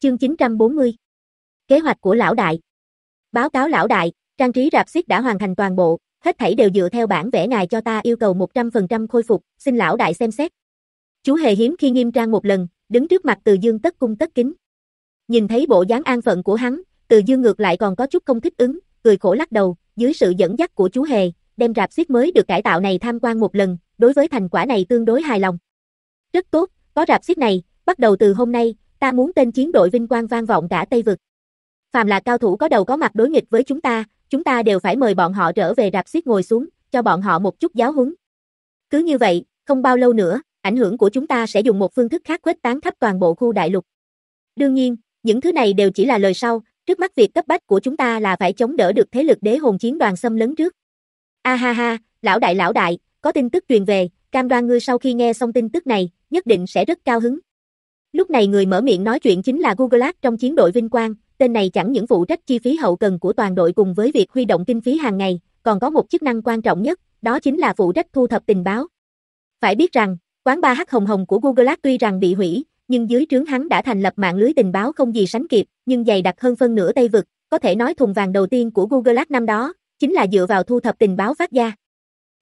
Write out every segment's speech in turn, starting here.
Chương 940 Kế hoạch của lão đại Báo cáo lão đại, trang trí rạp xiếc đã hoàn thành toàn bộ, hết thảy đều dựa theo bản vẽ ngài cho ta yêu cầu 100% khôi phục, xin lão đại xem xét. Chú hề hiếm khi nghiêm trang một lần, đứng trước mặt Từ Dương tất cung tất kính. Nhìn thấy bộ dáng an phận của hắn, Từ Dương ngược lại còn có chút không thích ứng, cười khổ lắc đầu, dưới sự dẫn dắt của chú hề, đem rạp xiếc mới được cải tạo này tham quan một lần, đối với thành quả này tương đối hài lòng. Rất tốt, có rạp xiếc này, bắt đầu từ hôm nay, ta muốn tên chiến đội vinh quang vang vọng cả Tây Vực. Phàm là cao thủ có đầu có mặt đối nghịch với chúng ta, chúng ta đều phải mời bọn họ trở về rạp xiết ngồi xuống, cho bọn họ một chút giáo huấn. Cứ như vậy, không bao lâu nữa, ảnh hưởng của chúng ta sẽ dùng một phương thức khác khuếch tán khắp toàn bộ khu đại lục. Đương nhiên, những thứ này đều chỉ là lời sau, trước mắt việc cấp bách của chúng ta là phải chống đỡ được thế lực đế hồn chiến đoàn xâm lấn trước. A ha ha, lão đại lão đại, có tin tức truyền về, cam đoan ngươi sau khi nghe xong tin tức này, nhất định sẽ rất cao hứng. Lúc này người mở miệng nói chuyện chính là Google trong chiến đội Vinh Quang, tên này chẳng những phụ trách chi phí hậu cần của toàn đội cùng với việc huy động kinh phí hàng ngày, còn có một chức năng quan trọng nhất, đó chính là phụ trách thu thập tình báo. Phải biết rằng, quán ba h hồng hồng của Google tuy rằng bị hủy, nhưng dưới trướng hắn đã thành lập mạng lưới tình báo không gì sánh kịp, nhưng dày đặc hơn phân nửa Tây vực, có thể nói thùng vàng đầu tiên của Google năm đó, chính là dựa vào thu thập tình báo phát ra.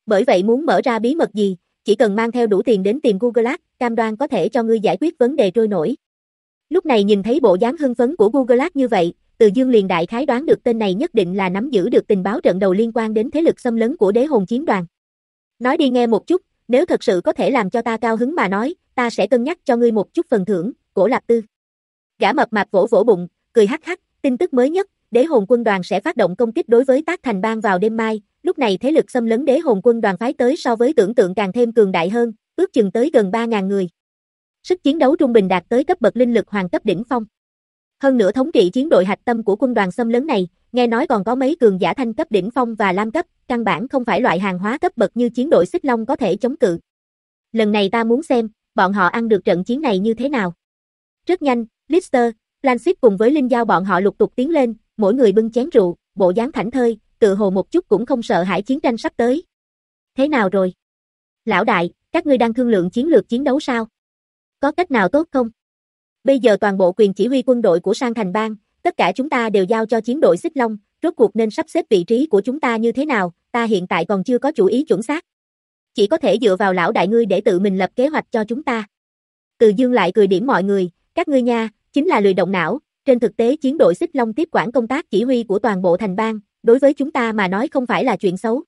Bởi vậy muốn mở ra bí mật gì, chỉ cần mang theo đủ tiền đến tìm Google cam đoan có thể cho ngươi giải quyết vấn đề trôi nổi. Lúc này nhìn thấy bộ dáng hưng phấn của Google như vậy, Từ Dương liền đại khái đoán được tên này nhất định là nắm giữ được tình báo trận đầu liên quan đến thế lực xâm lấn của đế hồn chiến đoàn. Nói đi nghe một chút, nếu thật sự có thể làm cho ta cao hứng mà nói, ta sẽ cân nhắc cho ngươi một chút phần thưởng, cổ lạp tư. Gã mập mạp vỗ vỗ bụng, cười hắc hắc, tin tức mới nhất, đế hồn quân đoàn sẽ phát động công kích đối với tác thành bang vào đêm mai, lúc này thế lực xâm lấn đế hồn quân đoàn phái tới so với tưởng tượng càng thêm cường đại hơn, ước chừng tới gần 3.000 người. Sức chiến đấu trung bình đạt tới cấp bậc linh lực hoàng cấp đỉnh phong. Hơn nữa thống trị chiến đội hạch tâm của quân đoàn xâm lấn này, nghe nói còn có mấy cường giả thanh cấp đỉnh phong và lam cấp, căn bản không phải loại hàng hóa cấp bậc như chiến đội xích long có thể chống cự. Lần này ta muốn xem, bọn họ ăn được trận chiến này như thế nào. Rất nhanh, Lister, Planship cùng với Linh Giao bọn họ lục tục tiến lên, mỗi người bưng chén rượu, bộ dáng thảnh thơi, tự hồ một chút cũng không sợ hãi chiến tranh sắp tới. Thế nào rồi? Lão đại, các ngươi đang thương lượng chiến lược chiến đấu sao? Có cách nào tốt không? Bây giờ toàn bộ quyền chỉ huy quân đội của Sang Thành Bang, tất cả chúng ta đều giao cho chiến đội Xích Long, rốt cuộc nên sắp xếp vị trí của chúng ta như thế nào, ta hiện tại còn chưa có chủ ý chuẩn xác. Chỉ có thể dựa vào lão đại ngươi để tự mình lập kế hoạch cho chúng ta. Từ dương lại cười điểm mọi người, các ngươi nha, chính là lười động não, trên thực tế chiến đội Xích Long tiếp quản công tác chỉ huy của toàn bộ thành bang, đối với chúng ta mà nói không phải là chuyện xấu.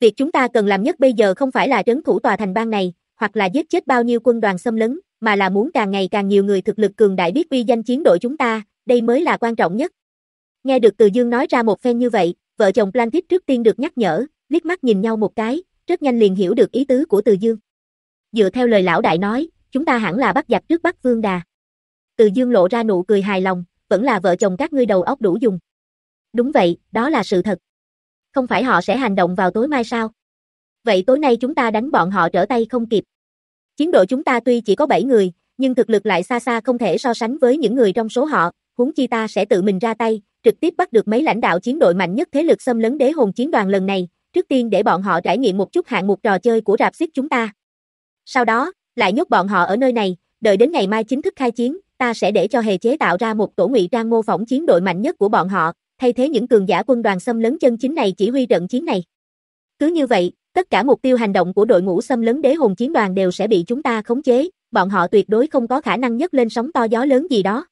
Việc chúng ta cần làm nhất bây giờ không phải là trấn thủ tòa thành bang này, hoặc là giết chết bao nhiêu quân đoàn xâm lấn, mà là muốn càng ngày càng nhiều người thực lực cường đại biết uy danh chiến đội chúng ta, đây mới là quan trọng nhất. Nghe được Từ Dương nói ra một phen như vậy, vợ chồng Plantis trước tiên được nhắc nhở, liếc mắt nhìn nhau một cái, rất nhanh liền hiểu được ý tứ của Từ Dương. Dựa theo lời lão đại nói, chúng ta hẳn là bắt giặc trước Bắc Vương Đà. Từ Dương lộ ra nụ cười hài lòng, vẫn là vợ chồng các ngươi đầu óc đủ dùng. Đúng vậy, đó là sự thật. Không phải họ sẽ hành động vào tối mai sao? Vậy tối nay chúng ta đánh bọn họ trở tay không kịp. Chiến đội chúng ta tuy chỉ có 7 người, nhưng thực lực lại xa xa không thể so sánh với những người trong số họ, huống chi ta sẽ tự mình ra tay, trực tiếp bắt được mấy lãnh đạo chiến đội mạnh nhất thế lực xâm lấn đế hồn chiến đoàn lần này, trước tiên để bọn họ trải nghiệm một chút hạng mục trò chơi của rạp xiếc chúng ta. Sau đó, lại nhốt bọn họ ở nơi này, đợi đến ngày mai chính thức khai chiến, ta sẽ để cho hề chế tạo ra một tổ ngụy trang mô phỏng chiến đội mạnh nhất của bọn họ, thay thế những cường giả quân đoàn xâm lấn chân chính này chỉ huy trận chiến này. Cứ như vậy, tất cả mục tiêu hành động của đội ngũ xâm lấn đế hồn chiến đoàn đều sẽ bị chúng ta khống chế, bọn họ tuyệt đối không có khả năng nhấc lên sóng to gió lớn gì đó.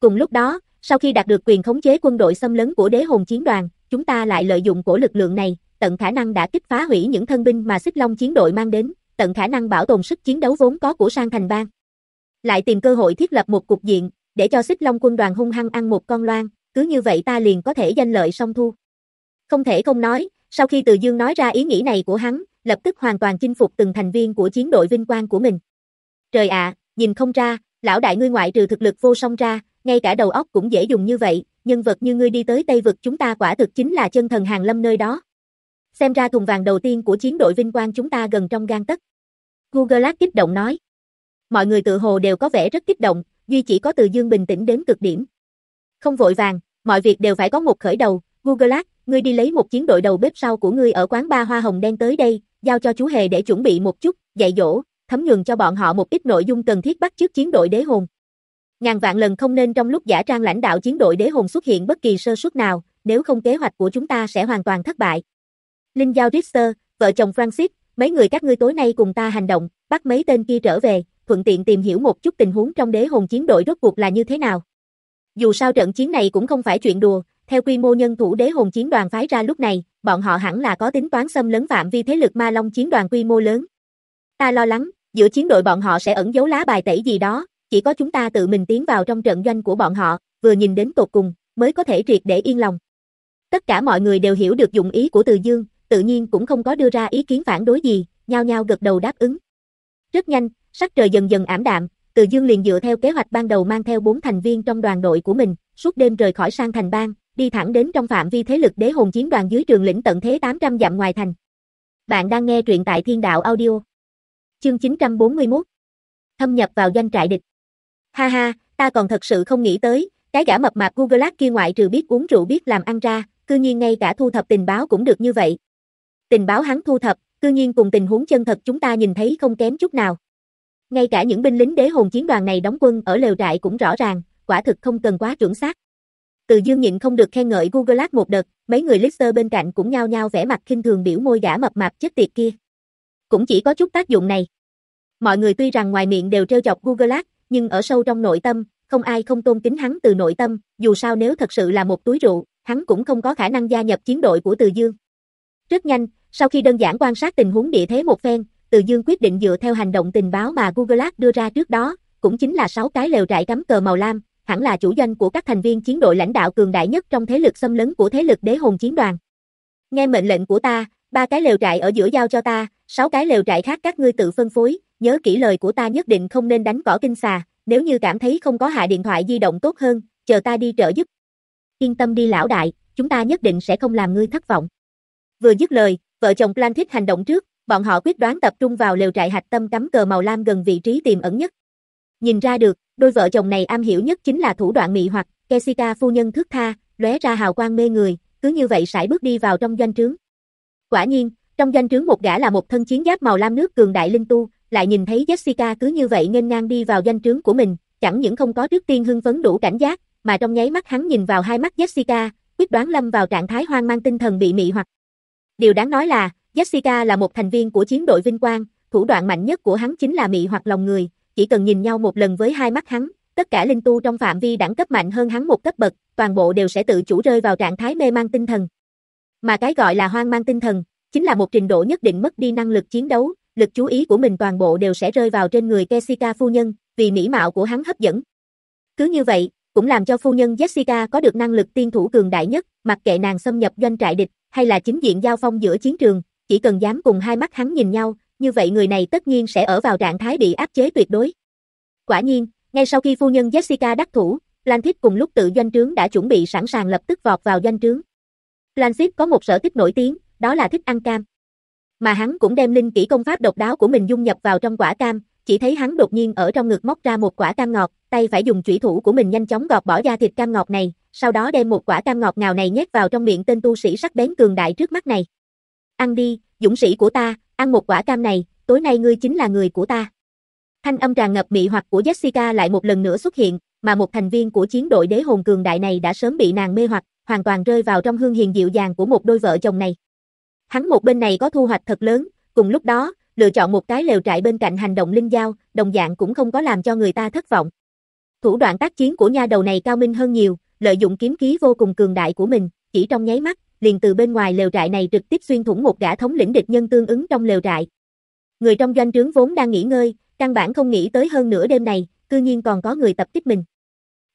Cùng lúc đó, sau khi đạt được quyền khống chế quân đội xâm lấn của đế hồn chiến đoàn, chúng ta lại lợi dụng của lực lượng này, tận khả năng đã kích phá hủy những thân binh mà xích long chiến đội mang đến, tận khả năng bảo tồn sức chiến đấu vốn có của sang thành bang. Lại tìm cơ hội thiết lập một cục diện, để cho xích long quân đoàn hung hăng ăn một con loan, cứ như vậy ta liền có thể danh lợi song thu. Không thể không nói, sau khi Từ Dương nói ra ý nghĩ này của hắn, lập tức hoàn toàn chinh phục từng thành viên của chiến đội vinh quang của mình. Trời ạ, nhìn không ra, lão đại ngươi ngoại trừ thực lực vô song ra, ngay cả đầu óc cũng dễ dùng như vậy, nhân vật như ngươi đi tới Tây vực chúng ta quả thực chính là chân thần hàng lâm nơi đó. Xem ra thùng vàng đầu tiên của chiến đội vinh quang chúng ta gần trong gang tấc Google kích động nói. Mọi người tự hồ đều có vẻ rất kích động, duy chỉ có Từ Dương bình tĩnh đến cực điểm. Không vội vàng, mọi việc đều phải có một khởi đầu, Google ngươi đi lấy một chiến đội đầu bếp sau của ngươi ở quán ba hoa hồng đen tới đây, giao cho chú Hề để chuẩn bị một chút, dạy dỗ, thấm nhuần cho bọn họ một ít nội dung cần thiết bắt trước chiến đội đế hồn. Ngàn vạn lần không nên trong lúc giả trang lãnh đạo chiến đội đế hồn xuất hiện bất kỳ sơ suất nào, nếu không kế hoạch của chúng ta sẽ hoàn toàn thất bại. Linh Giao Richter, vợ chồng Francis, mấy người các ngươi tối nay cùng ta hành động, bắt mấy tên kia trở về, thuận tiện tìm hiểu một chút tình huống trong đế hồn chiến đội rốt cuộc là như thế nào. Dù sao trận chiến này cũng không phải chuyện đùa, theo quy mô nhân thủ đế hồn chiến đoàn phái ra lúc này, bọn họ hẳn là có tính toán xâm lấn phạm vi thế lực ma long chiến đoàn quy mô lớn. Ta lo lắng, giữa chiến đội bọn họ sẽ ẩn giấu lá bài tẩy gì đó, chỉ có chúng ta tự mình tiến vào trong trận doanh của bọn họ, vừa nhìn đến tột cùng, mới có thể triệt để yên lòng. Tất cả mọi người đều hiểu được dụng ý của Từ Dương, tự nhiên cũng không có đưa ra ý kiến phản đối gì, nhao nhao gật đầu đáp ứng. Rất nhanh, sắc trời dần dần ảm đạm, từ Dương liền dựa theo kế hoạch ban đầu mang theo bốn thành viên trong đoàn đội của mình, suốt đêm rời khỏi sang thành bang, đi thẳng đến trong phạm vi thế lực đế hồn chiến đoàn dưới trường lĩnh tận thế 800 dặm ngoài thành. Bạn đang nghe truyện tại Thiên Đạo Audio. Chương 941. Thâm nhập vào doanh trại địch. Ha ha, ta còn thật sự không nghĩ tới, cái gã mập mạp Google kia ngoại trừ biết uống rượu biết làm ăn ra, cư nhiên ngay cả thu thập tình báo cũng được như vậy. Tình báo hắn thu thập, cư nhiên cùng tình huống chân thật chúng ta nhìn thấy không kém chút nào. Ngay cả những binh lính đế hồn chiến đoàn này đóng quân ở lều trại cũng rõ ràng, quả thực không cần quá chuẩn xác. Từ Dương nhịn không được khen ngợi Google một đợt, mấy người lister bên cạnh cũng nhao nhao vẻ mặt khinh thường biểu môi gã mập mạp chết tiệt kia. Cũng chỉ có chút tác dụng này. Mọi người tuy rằng ngoài miệng đều trêu chọc Google nhưng ở sâu trong nội tâm, không ai không tôn kính hắn từ nội tâm, dù sao nếu thật sự là một túi rượu, hắn cũng không có khả năng gia nhập chiến đội của Từ Dương. Rất nhanh, sau khi đơn giản quan sát tình huống địa thế một phen, từ Dương quyết định dựa theo hành động tình báo mà Google đưa ra trước đó, cũng chính là 6 cái lều trại cắm cờ màu lam, hẳn là chủ doanh của các thành viên chiến đội lãnh đạo cường đại nhất trong thế lực xâm lấn của thế lực đế hồn chiến đoàn. Nghe mệnh lệnh của ta, ba cái lều trại ở giữa giao cho ta, sáu cái lều trại khác các ngươi tự phân phối, nhớ kỹ lời của ta nhất định không nên đánh cỏ kinh xà, nếu như cảm thấy không có hạ điện thoại di động tốt hơn, chờ ta đi trợ giúp. Yên tâm đi lão đại, chúng ta nhất định sẽ không làm ngươi thất vọng. Vừa dứt lời, vợ chồng Plan thích hành động trước, bọn họ quyết đoán tập trung vào lều trại hạch tâm cắm cờ màu lam gần vị trí tiềm ẩn nhất. Nhìn ra được, đôi vợ chồng này am hiểu nhất chính là thủ đoạn mị hoặc, Kesika phu nhân thước tha, lóe ra hào quang mê người, cứ như vậy sải bước đi vào trong doanh trướng. Quả nhiên, trong doanh trướng một gã là một thân chiến giáp màu lam nước cường đại linh tu, lại nhìn thấy Jessica cứ như vậy nghênh ngang đi vào doanh trướng của mình, chẳng những không có trước tiên hưng phấn đủ cảnh giác, mà trong nháy mắt hắn nhìn vào hai mắt Jessica, quyết đoán lâm vào trạng thái hoang mang tinh thần bị mị hoặc. Điều đáng nói là, Jessica là một thành viên của chiến đội Vinh Quang, thủ đoạn mạnh nhất của hắn chính là mị hoặc lòng người, chỉ cần nhìn nhau một lần với hai mắt hắn, tất cả linh tu trong phạm vi đẳng cấp mạnh hơn hắn một cấp bậc, toàn bộ đều sẽ tự chủ rơi vào trạng thái mê mang tinh thần. Mà cái gọi là hoang mang tinh thần, chính là một trình độ nhất định mất đi năng lực chiến đấu, lực chú ý của mình toàn bộ đều sẽ rơi vào trên người Jessica phu nhân, vì mỹ mạo của hắn hấp dẫn. Cứ như vậy, cũng làm cho phu nhân Jessica có được năng lực tiên thủ cường đại nhất, mặc kệ nàng xâm nhập doanh trại địch, hay là chính diện giao phong giữa chiến trường, chỉ cần dám cùng hai mắt hắn nhìn nhau, như vậy người này tất nhiên sẽ ở vào trạng thái bị áp chế tuyệt đối. Quả nhiên, ngay sau khi phu nhân Jessica đắc thủ, Lanthit cùng lúc tự doanh trướng đã chuẩn bị sẵn sàng lập tức vọt vào doanh trướng. Lanthit có một sở thích nổi tiếng, đó là thích ăn cam. Mà hắn cũng đem linh kỹ công pháp độc đáo của mình dung nhập vào trong quả cam, chỉ thấy hắn đột nhiên ở trong ngực móc ra một quả cam ngọt, tay phải dùng chủy thủ của mình nhanh chóng gọt bỏ da thịt cam ngọt này, sau đó đem một quả cam ngọt ngào này nhét vào trong miệng tên tu sĩ sắc bén cường đại trước mắt này. Ăn đi, dũng sĩ của ta, ăn một quả cam này, tối nay ngươi chính là người của ta. Thanh âm tràn ngập mị hoặc của Jessica lại một lần nữa xuất hiện, mà một thành viên của chiến đội đế hồn cường đại này đã sớm bị nàng mê hoặc, hoàn toàn rơi vào trong hương hiền dịu dàng của một đôi vợ chồng này. Hắn một bên này có thu hoạch thật lớn, cùng lúc đó, lựa chọn một cái lều trại bên cạnh hành động linh giao, đồng dạng cũng không có làm cho người ta thất vọng. Thủ đoạn tác chiến của nha đầu này cao minh hơn nhiều, lợi dụng kiếm khí vô cùng cường đại của mình, chỉ trong nháy mắt, liền từ bên ngoài lều trại này trực tiếp xuyên thủng một gã thống lĩnh địch nhân tương ứng trong lều trại. Người trong doanh trướng vốn đang nghỉ ngơi, căn bản không nghĩ tới hơn nửa đêm này, cư nhiên còn có người tập kích mình.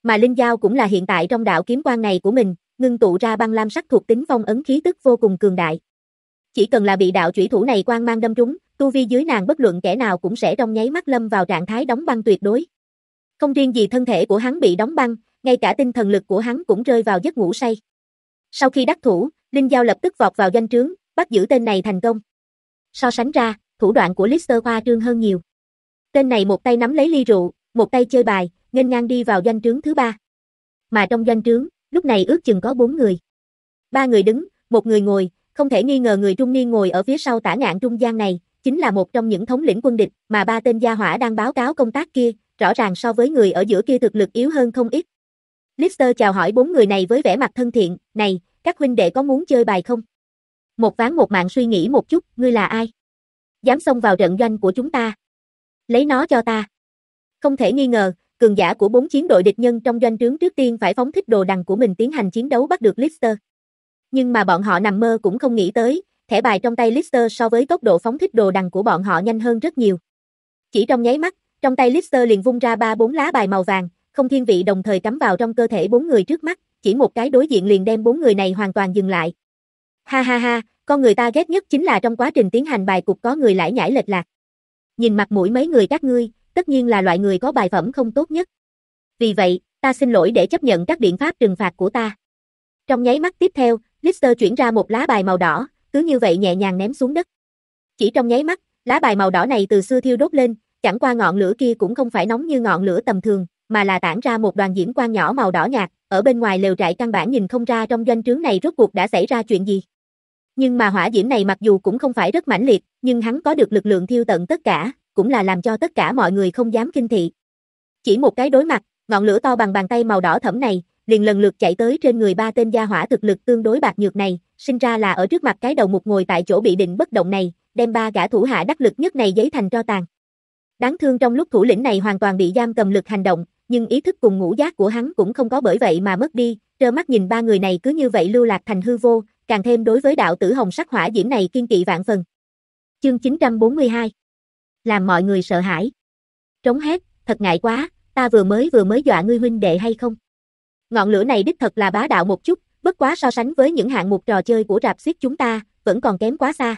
Mà Linh Giao cũng là hiện tại trong đạo kiếm quan này của mình, ngưng tụ ra băng lam sắc thuộc tính phong ấn khí tức vô cùng cường đại. Chỉ cần là bị đạo chủy thủ này quan mang đâm trúng, tu vi dưới nàng bất luận kẻ nào cũng sẽ trong nháy mắt lâm vào trạng thái đóng băng tuyệt đối. Không riêng gì thân thể của hắn bị đóng băng, ngay cả tinh thần lực của hắn cũng rơi vào giấc ngủ say. Sau khi đắc thủ, Linh Giao lập tức vọt vào doanh trướng, bắt giữ tên này thành công. So sánh ra, thủ đoạn của Lister hoa trương hơn nhiều. Tên này một tay nắm lấy ly rượu, một tay chơi bài, nghênh ngang đi vào doanh trướng thứ ba. Mà trong doanh trướng, lúc này ước chừng có bốn người. Ba người đứng, một người ngồi, không thể nghi ngờ người trung niên ngồi ở phía sau tả ngạn trung gian này, chính là một trong những thống lĩnh quân địch mà ba tên gia hỏa đang báo cáo công tác kia, rõ ràng so với người ở giữa kia thực lực yếu hơn không ít. Lister chào hỏi bốn người này với vẻ mặt thân thiện, này, các huynh đệ có muốn chơi bài không? Một ván một mạng suy nghĩ một chút, ngươi là ai? Dám xông vào trận doanh của chúng ta. Lấy nó cho ta. Không thể nghi ngờ, cường giả của bốn chiến đội địch nhân trong doanh trướng trước tiên phải phóng thích đồ đằng của mình tiến hành chiến đấu bắt được Lister. Nhưng mà bọn họ nằm mơ cũng không nghĩ tới, thẻ bài trong tay Lister so với tốc độ phóng thích đồ đằng của bọn họ nhanh hơn rất nhiều. Chỉ trong nháy mắt, trong tay Lister liền vung ra ba bốn lá bài màu vàng, không thiên vị đồng thời cắm vào trong cơ thể bốn người trước mắt, chỉ một cái đối diện liền đem bốn người này hoàn toàn dừng lại. Ha ha ha, con người ta ghét nhất chính là trong quá trình tiến hành bài cục có người lải nhải lệch lạc. Nhìn mặt mũi mấy người các ngươi, tất nhiên là loại người có bài phẩm không tốt nhất. Vì vậy, ta xin lỗi để chấp nhận các biện pháp trừng phạt của ta. Trong nháy mắt tiếp theo, Lister chuyển ra một lá bài màu đỏ, cứ như vậy nhẹ nhàng ném xuống đất. Chỉ trong nháy mắt, lá bài màu đỏ này từ xưa thiêu đốt lên, chẳng qua ngọn lửa kia cũng không phải nóng như ngọn lửa tầm thường, mà là tản ra một đoàn diễm quang nhỏ màu đỏ nhạt, ở bên ngoài lều trại căn bản nhìn không ra trong doanh trướng này rốt cuộc đã xảy ra chuyện gì. Nhưng mà hỏa diễm này mặc dù cũng không phải rất mãnh liệt, nhưng hắn có được lực lượng thiêu tận tất cả, cũng là làm cho tất cả mọi người không dám kinh thị. Chỉ một cái đối mặt, ngọn lửa to bằng bàn tay màu đỏ thẫm này, liền lần lượt chạy tới trên người ba tên gia hỏa thực lực tương đối bạc nhược này, sinh ra là ở trước mặt cái đầu mục ngồi tại chỗ bị định bất động này, đem ba gã thủ hạ đắc lực nhất này giấy thành tro tàn. Đáng thương trong lúc thủ lĩnh này hoàn toàn bị giam cầm lực hành động, nhưng ý thức cùng ngũ giác của hắn cũng không có bởi vậy mà mất đi, trơ mắt nhìn ba người này cứ như vậy lưu lạc thành hư vô, càng thêm đối với đạo tử hồng sắc hỏa diễm này kiên kỵ vạn phần. Chương 942 Làm mọi người sợ hãi. Trống hét, thật ngại quá, ta vừa mới vừa mới dọa ngươi huynh đệ hay không? Ngọn lửa này đích thật là bá đạo một chút, bất quá so sánh với những hạng mục trò chơi của rạp xiết chúng ta, vẫn còn kém quá xa.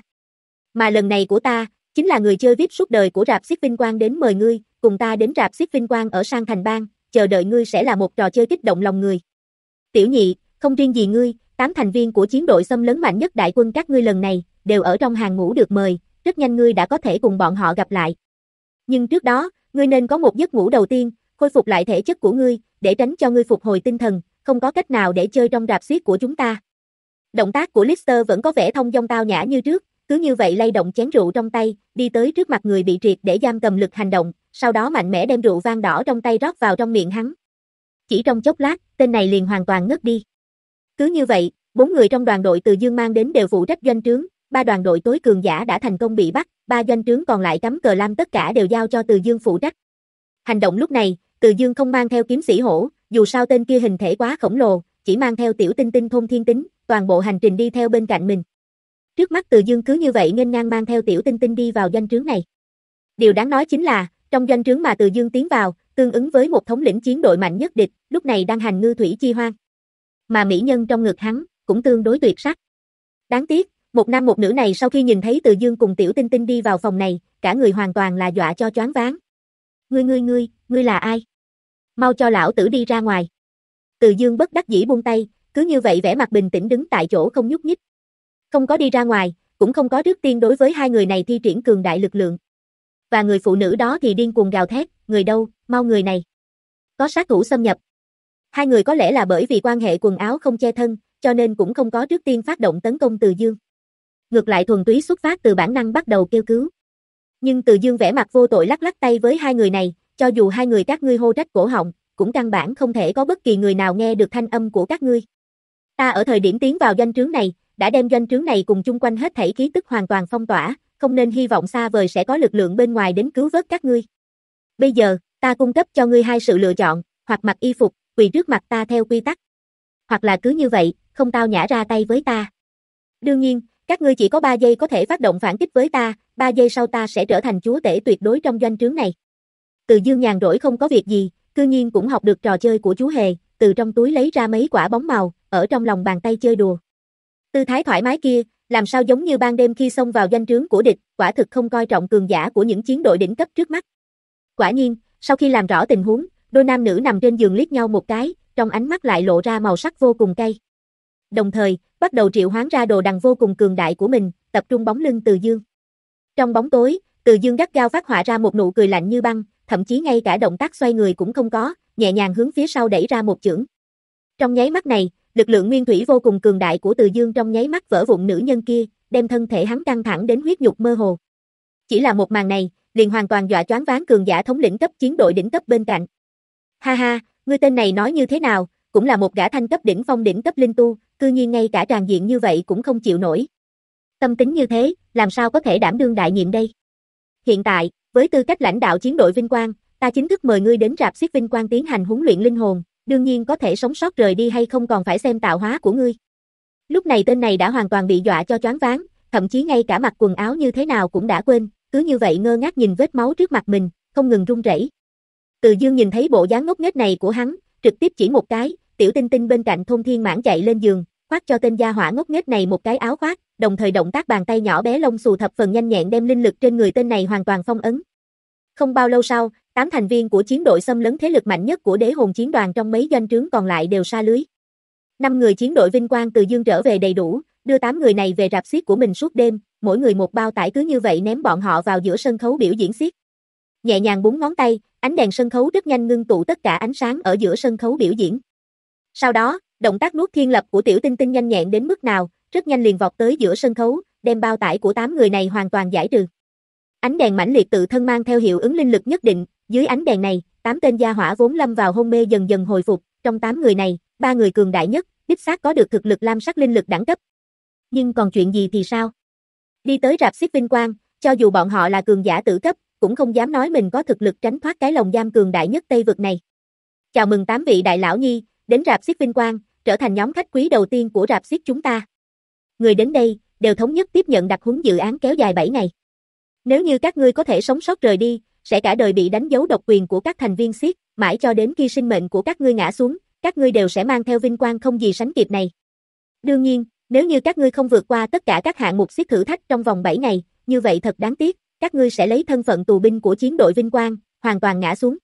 Mà lần này của ta, chính là người chơi VIP suốt đời của rạp xiết vinh quang đến mời ngươi, cùng ta đến rạp xiết vinh quang ở sang thành bang, chờ đợi ngươi sẽ là một trò chơi kích động lòng người. Tiểu nhị, không riêng gì ngươi, tám thành viên của chiến đội xâm lấn mạnh nhất đại quân các ngươi lần này, đều ở trong hàng ngũ được mời, rất nhanh ngươi đã có thể cùng bọn họ gặp lại. Nhưng trước đó, ngươi nên có một giấc ngủ đầu tiên, khôi phục lại thể chất của ngươi, để tránh cho ngươi phục hồi tinh thần, không có cách nào để chơi trong rạp xiết của chúng ta. Động tác của Lister vẫn có vẻ thông dong tao nhã như trước, cứ như vậy lay động chén rượu trong tay, đi tới trước mặt người bị triệt để giam cầm lực hành động, sau đó mạnh mẽ đem rượu vang đỏ trong tay rót vào trong miệng hắn. Chỉ trong chốc lát, tên này liền hoàn toàn ngất đi. Cứ như vậy, bốn người trong đoàn đội từ Dương mang đến đều phụ trách doanh trướng, ba đoàn đội tối cường giả đã thành công bị bắt, ba doanh trướng còn lại cắm cờ lam tất cả đều giao cho Từ Dương phụ trách. Hành động lúc này, Từ Dương không mang theo kiếm sĩ hổ, dù sao tên kia hình thể quá khổng lồ, chỉ mang theo tiểu tinh tinh thôn thiên tính, toàn bộ hành trình đi theo bên cạnh mình. Trước mắt Từ Dương cứ như vậy nghênh ngang mang theo tiểu tinh tinh đi vào doanh trướng này. Điều đáng nói chính là, trong doanh trướng mà Từ Dương tiến vào, tương ứng với một thống lĩnh chiến đội mạnh nhất địch, lúc này đang hành ngư thủy chi hoang. Mà mỹ nhân trong ngực hắn, cũng tương đối tuyệt sắc. Đáng tiếc, một nam một nữ này sau khi nhìn thấy Từ Dương cùng Tiểu Tinh Tinh đi vào phòng này, cả người hoàn toàn là dọa cho choáng váng. Ngươi ngươi ngươi, ngươi là ai? Mau cho lão tử đi ra ngoài. Từ Dương bất đắc dĩ buông tay, cứ như vậy vẻ mặt bình tĩnh đứng tại chỗ không nhúc nhích. Không có đi ra ngoài, cũng không có trước tiên đối với hai người này thi triển cường đại lực lượng. Và người phụ nữ đó thì điên cuồng gào thét, người đâu, mau người này. Có sát thủ xâm nhập. Hai người có lẽ là bởi vì quan hệ quần áo không che thân, cho nên cũng không có trước tiên phát động tấn công Từ Dương. Ngược lại thuần túy xuất phát từ bản năng bắt đầu kêu cứu. Nhưng Từ Dương vẻ mặt vô tội lắc lắc tay với hai người này, cho dù hai người các ngươi hô trách cổ họng, cũng căn bản không thể có bất kỳ người nào nghe được thanh âm của các ngươi. Ta ở thời điểm tiến vào danh trướng này, đã đem doanh trướng này cùng chung quanh hết thảy khí tức hoàn toàn phong tỏa, không nên hy vọng xa vời sẽ có lực lượng bên ngoài đến cứu vớt các ngươi. Bây giờ, ta cung cấp cho ngươi hai sự lựa chọn, hoặc mặc y phục, quỳ trước mặt ta theo quy tắc. Hoặc là cứ như vậy, không tao nhã ra tay với ta. Đương nhiên, các ngươi chỉ có 3 giây có thể phát động phản kích với ta, 3 giây sau ta sẽ trở thành chúa tể tuyệt đối trong doanh trướng này. Từ dương nhàn rỗi không có việc gì, cư nhiên cũng học được trò chơi của chú hề, từ trong túi lấy ra mấy quả bóng màu, ở trong lòng bàn tay chơi đùa. Tư thái thoải mái kia, làm sao giống như ban đêm khi xông vào doanh trướng của địch, quả thực không coi trọng cường giả của những chiến đội đỉnh cấp trước mắt. Quả nhiên, sau khi làm rõ tình huống, đôi nam nữ nằm trên giường liếc nhau một cái, trong ánh mắt lại lộ ra màu sắc vô cùng cay. Đồng thời, bắt đầu triệu hoán ra đồ đằng vô cùng cường đại của mình, tập trung bóng lưng Từ Dương. Trong bóng tối, Từ Dương gắt gao phát họa ra một nụ cười lạnh như băng, thậm chí ngay cả động tác xoay người cũng không có, nhẹ nhàng hướng phía sau đẩy ra một chưởng. Trong nháy mắt này, lực lượng nguyên thủy vô cùng cường đại của Từ Dương trong nháy mắt vỡ vụn nữ nhân kia, đem thân thể hắn căng thẳng đến huyết nhục mơ hồ. Chỉ là một màn này, liền hoàn toàn dọa choáng váng cường giả thống lĩnh cấp chiến đội đỉnh cấp bên cạnh. Ha ha, ngươi tên này nói như thế nào, cũng là một gã thanh cấp đỉnh phong đỉnh cấp linh tu, cư nhiên ngay cả tràn diện như vậy cũng không chịu nổi. Tâm tính như thế, làm sao có thể đảm đương đại nhiệm đây? Hiện tại, với tư cách lãnh đạo chiến đội Vinh Quang, ta chính thức mời ngươi đến rạp xiết Vinh Quang tiến hành huấn luyện linh hồn, đương nhiên có thể sống sót rời đi hay không còn phải xem tạo hóa của ngươi. Lúc này tên này đã hoàn toàn bị dọa cho choáng váng, thậm chí ngay cả mặc quần áo như thế nào cũng đã quên, cứ như vậy ngơ ngác nhìn vết máu trước mặt mình, không ngừng run rẩy. Từ Dương nhìn thấy bộ dáng ngốc nghếch này của hắn, trực tiếp chỉ một cái, tiểu tinh tinh bên cạnh thôn thiên mãn chạy lên giường, khoác cho tên gia hỏa ngốc nghếch này một cái áo khoác, đồng thời động tác bàn tay nhỏ bé lông xù thập phần nhanh nhẹn đem linh lực trên người tên này hoàn toàn phong ấn. Không bao lâu sau, tám thành viên của chiến đội xâm lấn thế lực mạnh nhất của đế hồn chiến đoàn trong mấy doanh trướng còn lại đều xa lưới. Năm người chiến đội vinh quang từ dương trở về đầy đủ, đưa tám người này về rạp xiết của mình suốt đêm, mỗi người một bao tải cứ như vậy ném bọn họ vào giữa sân khấu biểu diễn xiết. Nhẹ nhàng búng ngón tay, ánh đèn sân khấu rất nhanh ngưng tụ tất cả ánh sáng ở giữa sân khấu biểu diễn. Sau đó, động tác nuốt thiên lập của tiểu tinh tinh nhanh nhẹn đến mức nào, rất nhanh liền vọt tới giữa sân khấu, đem bao tải của tám người này hoàn toàn giải trừ. Ánh đèn mãnh liệt tự thân mang theo hiệu ứng linh lực nhất định, dưới ánh đèn này, tám tên gia hỏa vốn lâm vào hôn mê dần dần hồi phục, trong tám người này, ba người cường đại nhất, đích xác có được thực lực lam sắc linh lực đẳng cấp. Nhưng còn chuyện gì thì sao? Đi tới rạp xiết vinh quang, cho dù bọn họ là cường giả tử cấp, cũng không dám nói mình có thực lực tránh thoát cái lồng giam cường đại nhất Tây vực này. Chào mừng tám vị đại lão nhi, đến rạp xiết vinh quang, trở thành nhóm khách quý đầu tiên của rạp xiết chúng ta. Người đến đây, đều thống nhất tiếp nhận đặc huấn dự án kéo dài 7 ngày. Nếu như các ngươi có thể sống sót rời đi, sẽ cả đời bị đánh dấu độc quyền của các thành viên xiết, mãi cho đến khi sinh mệnh của các ngươi ngã xuống, các ngươi đều sẽ mang theo vinh quang không gì sánh kịp này. Đương nhiên, nếu như các ngươi không vượt qua tất cả các hạng mục xiết thử thách trong vòng 7 ngày, như vậy thật đáng tiếc, các ngươi sẽ lấy thân phận tù binh của chiến đội vinh quang, hoàn toàn ngã xuống.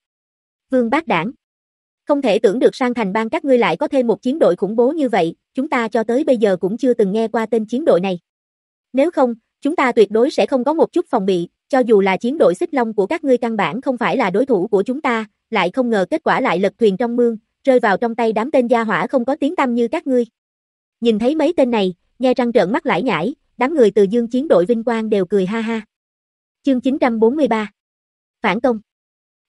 Vương Bác Đảng Không thể tưởng được sang thành bang các ngươi lại có thêm một chiến đội khủng bố như vậy, chúng ta cho tới bây giờ cũng chưa từng nghe qua tên chiến đội này. Nếu không, chúng ta tuyệt đối sẽ không có một chút phòng bị, cho dù là chiến đội xích long của các ngươi căn bản không phải là đối thủ của chúng ta, lại không ngờ kết quả lại lật thuyền trong mương, rơi vào trong tay đám tên gia hỏa không có tiếng tăm như các ngươi. Nhìn thấy mấy tên này, nghe răng trợn mắt lải nhải, đám người từ dương chiến đội vinh quang đều cười ha ha. Chương 943 Phản công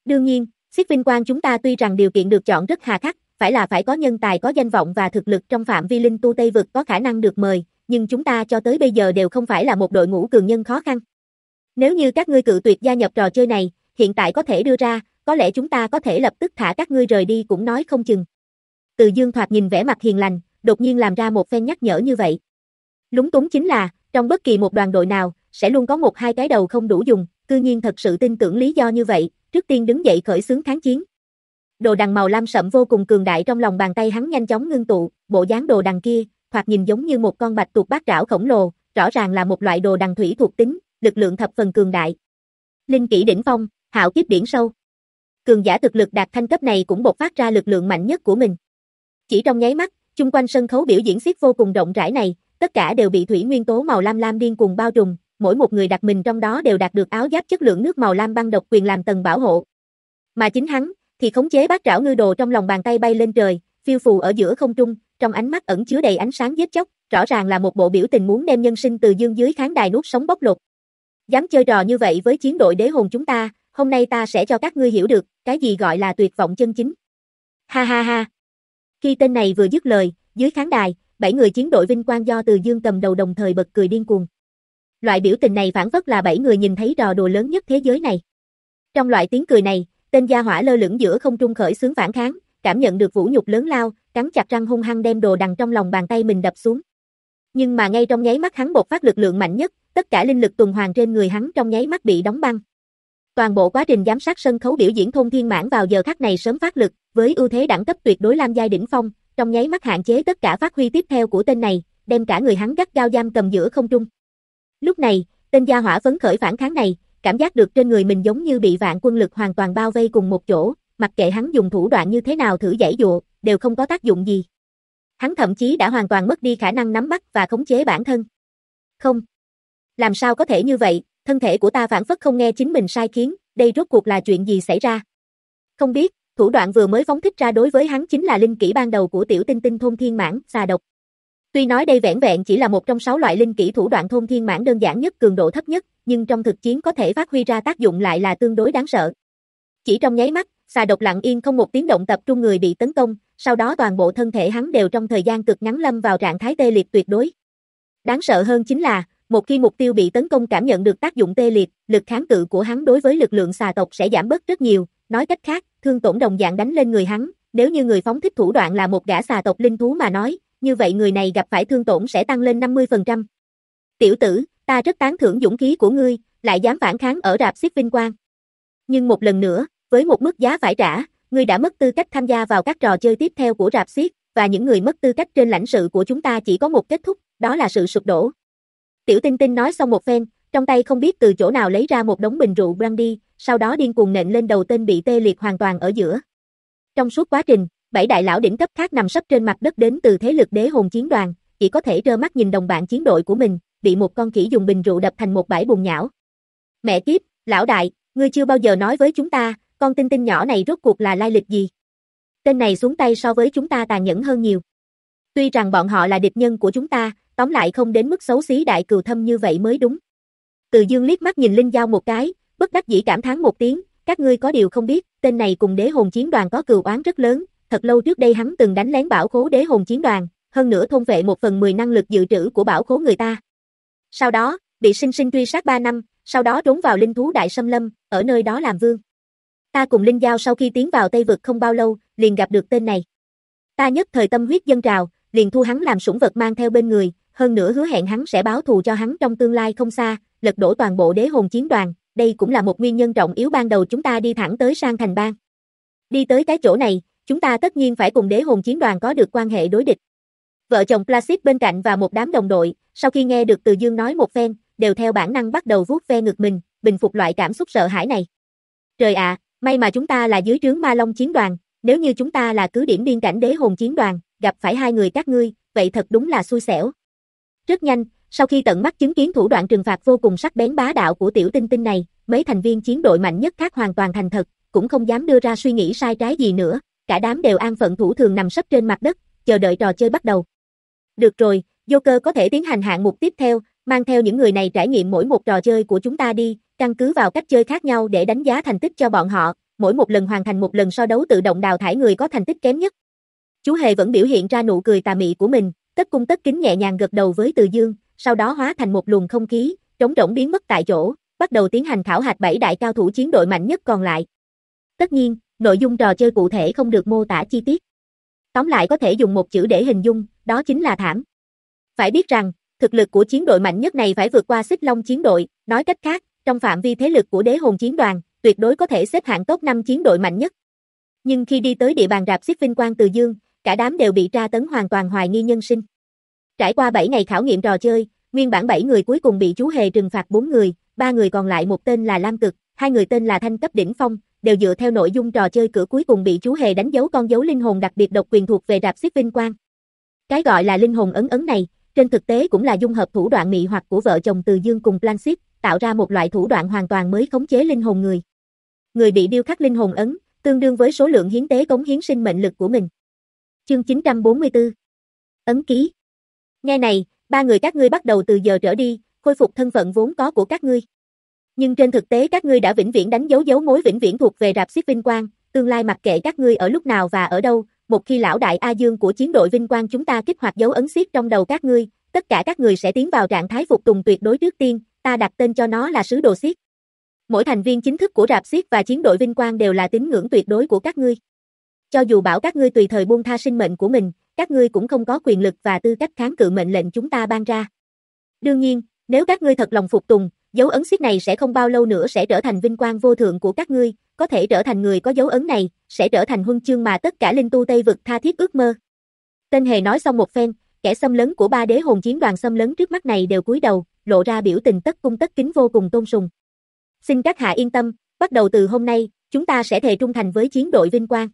Đương nhiên, Xiết Vinh Quang chúng ta tuy rằng điều kiện được chọn rất hà khắc, phải là phải có nhân tài có danh vọng và thực lực trong phạm vi linh tu Tây Vực có khả năng được mời, nhưng chúng ta cho tới bây giờ đều không phải là một đội ngũ cường nhân khó khăn. Nếu như các ngươi cự tuyệt gia nhập trò chơi này, hiện tại có thể đưa ra, có lẽ chúng ta có thể lập tức thả các ngươi rời đi cũng nói không chừng. Từ Dương thoạt nhìn vẻ mặt hiền lành, đột nhiên làm ra một phen nhắc nhở như vậy. Lúng túng chính là, trong bất kỳ một đoàn đội nào, sẽ luôn có một hai cái đầu không đủ dùng, cư nhiên thật sự tin tưởng lý do như vậy, trước tiên đứng dậy khởi xướng kháng chiến. Đồ đằng màu lam sậm vô cùng cường đại trong lòng bàn tay hắn nhanh chóng ngưng tụ, bộ dáng đồ đằng kia, thoạt nhìn giống như một con bạch tuộc bát rảo khổng lồ, rõ ràng là một loại đồ đằng thủy thuộc tính, lực lượng thập phần cường đại. Linh kỹ đỉnh phong, hạo kiếp biển sâu. Cường giả thực lực đạt thanh cấp này cũng bộc phát ra lực lượng mạnh nhất của mình. Chỉ trong nháy mắt, chung quanh sân khấu biểu diễn xiết vô cùng rộng rãi này, tất cả đều bị thủy nguyên tố màu lam lam điên cuồng bao trùm, mỗi một người đặt mình trong đó đều đạt được áo giáp chất lượng nước màu lam băng độc quyền làm tầng bảo hộ. Mà chính hắn thì khống chế bát trảo ngư đồ trong lòng bàn tay bay lên trời, phiêu phù ở giữa không trung, trong ánh mắt ẩn chứa đầy ánh sáng giết chóc, rõ ràng là một bộ biểu tình muốn đem nhân sinh từ dương dưới khán đài nuốt sống bóc lột. Dám chơi trò như vậy với chiến đội đế hồn chúng ta, hôm nay ta sẽ cho các ngươi hiểu được, cái gì gọi là tuyệt vọng chân chính. Ha ha ha. Khi tên này vừa dứt lời, dưới khán đài, bảy người chiến đội vinh quang do từ dương cầm đầu đồng thời bật cười điên cuồng. Loại biểu tình này phản phất là bảy người nhìn thấy trò đùa lớn nhất thế giới này. Trong loại tiếng cười này, tên gia hỏa lơ lửng giữa không trung khởi xướng phản kháng, cảm nhận được vũ nhục lớn lao, cắn chặt răng hung hăng đem đồ đằng trong lòng bàn tay mình đập xuống. Nhưng mà ngay trong nháy mắt hắn bộc phát lực lượng mạnh nhất, tất cả linh lực tuần hoàn trên người hắn trong nháy mắt bị đóng băng. Toàn bộ quá trình giám sát sân khấu biểu diễn thôn thiên mãn vào giờ khắc này sớm phát lực, với ưu thế đẳng cấp tuyệt đối lam giai đỉnh phong, trong nháy mắt hạn chế tất cả phát huy tiếp theo của tên này, đem cả người hắn gắt gao giam cầm giữa không trung. Lúc này, tên gia hỏa phấn khởi phản kháng này, cảm giác được trên người mình giống như bị vạn quân lực hoàn toàn bao vây cùng một chỗ, mặc kệ hắn dùng thủ đoạn như thế nào thử giải dụa, đều không có tác dụng gì. Hắn thậm chí đã hoàn toàn mất đi khả năng nắm bắt và khống chế bản thân. Không. Làm sao có thể như vậy, thân thể của ta phản phất không nghe chính mình sai khiến, đây rốt cuộc là chuyện gì xảy ra? Không biết, thủ đoạn vừa mới phóng thích ra đối với hắn chính là linh kỹ ban đầu của tiểu tinh tinh thôn thiên mãn, xà độc. Tuy nói đây vẻn vẹn chỉ là một trong sáu loại linh kỹ thủ đoạn thôn thiên mãn đơn giản nhất cường độ thấp nhất, nhưng trong thực chiến có thể phát huy ra tác dụng lại là tương đối đáng sợ. Chỉ trong nháy mắt, xà độc lặng yên không một tiếng động tập trung người bị tấn công, sau đó toàn bộ thân thể hắn đều trong thời gian cực ngắn lâm vào trạng thái tê liệt tuyệt đối. Đáng sợ hơn chính là, một khi mục tiêu bị tấn công cảm nhận được tác dụng tê liệt, lực kháng cự của hắn đối với lực lượng xà tộc sẽ giảm bớt rất nhiều, nói cách khác, thương tổn đồng dạng đánh lên người hắn, nếu như người phóng thích thủ đoạn là một gã xà tộc linh thú mà nói, như vậy người này gặp phải thương tổn sẽ tăng lên 50%. Tiểu tử, ta rất tán thưởng dũng khí của ngươi, lại dám phản kháng ở rạp xích vinh quang. Nhưng một lần nữa, với một mức giá phải trả, ngươi đã mất tư cách tham gia vào các trò chơi tiếp theo của rạp xiết, và những người mất tư cách trên lãnh sự của chúng ta chỉ có một kết thúc, đó là sự sụp đổ. Tiểu Tinh Tinh nói xong một phen, trong tay không biết từ chỗ nào lấy ra một đống bình rượu brandy, sau đó điên cuồng nện lên đầu tên bị tê liệt hoàn toàn ở giữa. Trong suốt quá trình, bảy đại lão đỉnh cấp khác nằm sấp trên mặt đất đến từ thế lực đế hồn chiến đoàn, chỉ có thể trơ mắt nhìn đồng bạn chiến đội của mình, bị một con khỉ dùng bình rượu đập thành một bãi bùn nhão. Mẹ kiếp, lão đại, ngươi chưa bao giờ nói với chúng ta, con tinh tinh nhỏ này rốt cuộc là lai lịch gì? Tên này xuống tay so với chúng ta tàn nhẫn hơn nhiều. Tuy rằng bọn họ là địch nhân của chúng ta, tóm lại không đến mức xấu xí đại cừu thâm như vậy mới đúng. Từ dương liếc mắt nhìn Linh Giao một cái, bất đắc dĩ cảm thán một tiếng, các ngươi có điều không biết, tên này cùng đế hồn chiến đoàn có cừu oán rất lớn, thật lâu trước đây hắn từng đánh lén bảo khố đế hồn chiến đoàn, hơn nữa thôn vệ một phần 10 năng lực dự trữ của bảo khố người ta. Sau đó, bị sinh sinh truy sát 3 năm, sau đó trốn vào linh thú đại xâm lâm, ở nơi đó làm vương. Ta cùng Linh Giao sau khi tiến vào Tây Vực không bao lâu, liền gặp được tên này. Ta nhất thời tâm huyết dân trào, liền thu hắn làm sủng vật mang theo bên người, hơn nữa hứa hẹn hắn sẽ báo thù cho hắn trong tương lai không xa, lật đổ toàn bộ đế hồn chiến đoàn, đây cũng là một nguyên nhân trọng yếu ban đầu chúng ta đi thẳng tới sang thành bang. Đi tới cái chỗ này, chúng ta tất nhiên phải cùng đế hồn chiến đoàn có được quan hệ đối địch. Vợ chồng Placid bên cạnh và một đám đồng đội, sau khi nghe được Từ Dương nói một phen, đều theo bản năng bắt đầu vuốt ve ngực mình, bình phục loại cảm xúc sợ hãi này. Trời ạ, may mà chúng ta là dưới trướng Ma Long chiến đoàn, nếu như chúng ta là cứ điểm biên cảnh đế hồn chiến đoàn, gặp phải hai người các ngươi, vậy thật đúng là xui xẻo. Rất nhanh, sau khi tận mắt chứng kiến thủ đoạn trừng phạt vô cùng sắc bén bá đạo của tiểu tinh tinh này, mấy thành viên chiến đội mạnh nhất khác hoàn toàn thành thật, cũng không dám đưa ra suy nghĩ sai trái gì nữa, cả đám đều an phận thủ thường nằm sấp trên mặt đất, chờ đợi trò chơi bắt đầu. Được rồi, Joker có thể tiến hành hạng mục tiếp theo, mang theo những người này trải nghiệm mỗi một trò chơi của chúng ta đi, căn cứ vào cách chơi khác nhau để đánh giá thành tích cho bọn họ, mỗi một lần hoàn thành một lần so đấu tự động đào thải người có thành tích kém nhất. Chú Hề vẫn biểu hiện ra nụ cười tà mị của mình, tất cung tất kính nhẹ nhàng gật đầu với Từ Dương, sau đó hóa thành một luồng không khí, trống rỗng biến mất tại chỗ, bắt đầu tiến hành khảo hạch bảy đại cao thủ chiến đội mạnh nhất còn lại. Tất nhiên, nội dung trò chơi cụ thể không được mô tả chi tiết. Tóm lại có thể dùng một chữ để hình dung, đó chính là thảm. Phải biết rằng, thực lực của chiến đội mạnh nhất này phải vượt qua xích long chiến đội, nói cách khác, trong phạm vi thế lực của đế hồn chiến đoàn, tuyệt đối có thể xếp hạng top 5 chiến đội mạnh nhất. Nhưng khi đi tới địa bàn rạp xích vinh quang từ dương, cả đám đều bị tra tấn hoàn toàn hoài nghi nhân sinh. Trải qua 7 ngày khảo nghiệm trò chơi, nguyên bản 7 người cuối cùng bị chú hề trừng phạt 4 người, ba người còn lại một tên là Lam Cực, hai người tên là Thanh cấp đỉnh phong, đều dựa theo nội dung trò chơi cửa cuối cùng bị chú hề đánh dấu con dấu linh hồn đặc biệt độc quyền thuộc về rạp xích vinh quang. Cái gọi là linh hồn ấn ấn này, trên thực tế cũng là dung hợp thủ đoạn mị hoặc của vợ chồng Từ Dương cùng Planship, tạo ra một loại thủ đoạn hoàn toàn mới khống chế linh hồn người. Người bị điêu khắc linh hồn ấn, tương đương với số lượng hiến tế cống hiến sinh mệnh lực của mình. Chương 944 Ấn ký Nghe này, ba người các ngươi bắt đầu từ giờ trở đi, khôi phục thân phận vốn có của các ngươi. Nhưng trên thực tế các ngươi đã vĩnh viễn đánh dấu dấu mối vĩnh viễn thuộc về rạp xiết vinh quang, tương lai mặc kệ các ngươi ở lúc nào và ở đâu, một khi lão đại A Dương của chiến đội vinh quang chúng ta kích hoạt dấu ấn xiết trong đầu các ngươi, tất cả các người sẽ tiến vào trạng thái phục tùng tuyệt đối trước tiên, ta đặt tên cho nó là sứ đồ xiết. Mỗi thành viên chính thức của rạp xiết và chiến đội vinh quang đều là tín ngưỡng tuyệt đối của các ngươi. Cho dù bảo các ngươi tùy thời buông tha sinh mệnh của mình, các ngươi cũng không có quyền lực và tư cách kháng cự mệnh lệnh chúng ta ban ra. Đương nhiên, nếu các ngươi thật lòng phục tùng, dấu ấn xiết này sẽ không bao lâu nữa sẽ trở thành vinh quang vô thượng của các ngươi, có thể trở thành người có dấu ấn này, sẽ trở thành huân chương mà tất cả linh tu Tây vực tha thiết ước mơ. Tên hề nói xong một phen, kẻ xâm lấn của ba đế hồn chiến đoàn xâm lấn trước mắt này đều cúi đầu, lộ ra biểu tình tất cung tất kính vô cùng tôn sùng. Xin các hạ yên tâm, bắt đầu từ hôm nay, chúng ta sẽ thề trung thành với chiến đội vinh quang.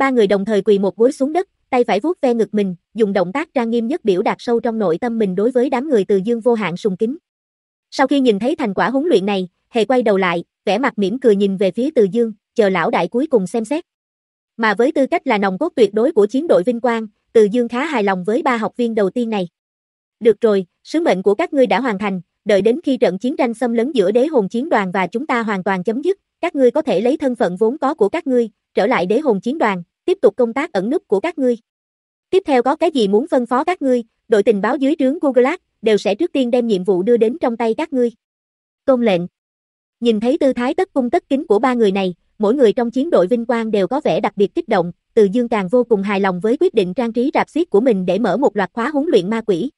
Ba người đồng thời quỳ một gối xuống đất, tay phải vuốt ve ngực mình, dùng động tác trang nghiêm nhất biểu đạt sâu trong nội tâm mình đối với đám người từ dương vô hạn sùng kính. Sau khi nhìn thấy thành quả huấn luyện này, hề quay đầu lại, vẻ mặt mỉm cười nhìn về phía từ dương, chờ lão đại cuối cùng xem xét. Mà với tư cách là nòng cốt tuyệt đối của chiến đội vinh quang, Từ Dương khá hài lòng với ba học viên đầu tiên này. Được rồi, sứ mệnh của các ngươi đã hoàn thành, đợi đến khi trận chiến tranh xâm lấn giữa đế hồn chiến đoàn và chúng ta hoàn toàn chấm dứt, các ngươi có thể lấy thân phận vốn có của các ngươi, trở lại đế hồn chiến đoàn, tiếp tục công tác ẩn núp của các ngươi. Tiếp theo có cái gì muốn phân phó các ngươi, đội tình báo dưới trướng Google Ads đều sẽ trước tiên đem nhiệm vụ đưa đến trong tay các ngươi. công lệnh. Nhìn thấy tư thái tất cung tất kính của ba người này, mỗi người trong chiến đội vinh quang đều có vẻ đặc biệt kích động, Từ Dương càng vô cùng hài lòng với quyết định trang trí rạp xiếc của mình để mở một loạt khóa huấn luyện ma quỷ.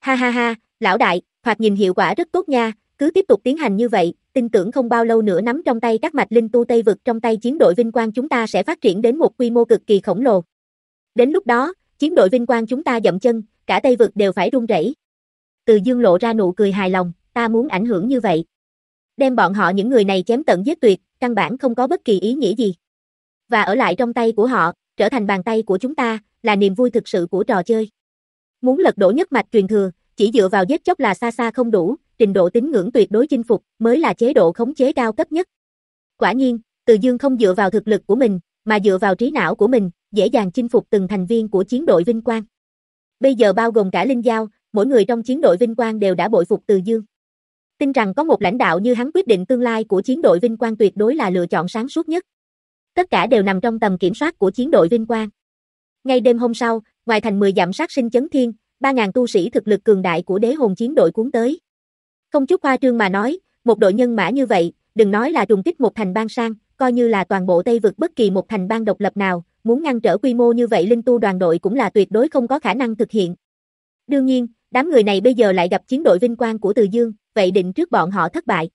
Ha ha ha, lão đại, thoạt nhìn hiệu quả rất tốt nha, cứ tiếp tục tiến hành như vậy, tin tưởng không bao lâu nữa nắm trong tay các mạch linh tu Tây vực trong tay chiến đội vinh quang chúng ta sẽ phát triển đến một quy mô cực kỳ khổng lồ. Đến lúc đó, chiến đội vinh quang chúng ta dậm chân, cả Tây vực đều phải run rẩy. Từ Dương lộ ra nụ cười hài lòng, ta muốn ảnh hưởng như vậy. Đem bọn họ những người này chém tận giết tuyệt, căn bản không có bất kỳ ý nghĩa gì. Và ở lại trong tay của họ, trở thành bàn tay của chúng ta, là niềm vui thực sự của trò chơi. Muốn lật đổ nhất mạch truyền thừa, chỉ dựa vào giết chóc là xa xa không đủ, trình độ tín ngưỡng tuyệt đối chinh phục mới là chế độ khống chế cao cấp nhất. Quả nhiên, Từ Dương không dựa vào thực lực của mình, mà dựa vào trí não của mình, dễ dàng chinh phục từng thành viên của chiến đội Vinh Quang. Bây giờ bao gồm cả Linh Giao, mỗi người trong chiến đội Vinh Quang đều đã bội phục Từ Dương. Tin rằng có một lãnh đạo như hắn quyết định tương lai của chiến đội Vinh Quang tuyệt đối là lựa chọn sáng suốt nhất. Tất cả đều nằm trong tầm kiểm soát của chiến đội Vinh Quang. Ngay đêm hôm sau, ngoài thành 10 dặm sát sinh chấn thiên, 3.000 tu sĩ thực lực cường đại của đế hồn chiến đội cuốn tới. Không chút khoa trương mà nói, một đội nhân mã như vậy, đừng nói là trùng kích một thành bang sang, coi như là toàn bộ Tây vực bất kỳ một thành bang độc lập nào, muốn ngăn trở quy mô như vậy linh tu đoàn đội cũng là tuyệt đối không có khả năng thực hiện. Đương nhiên, đám người này bây giờ lại gặp chiến đội vinh quang của Từ Dương, vậy định trước bọn họ thất bại.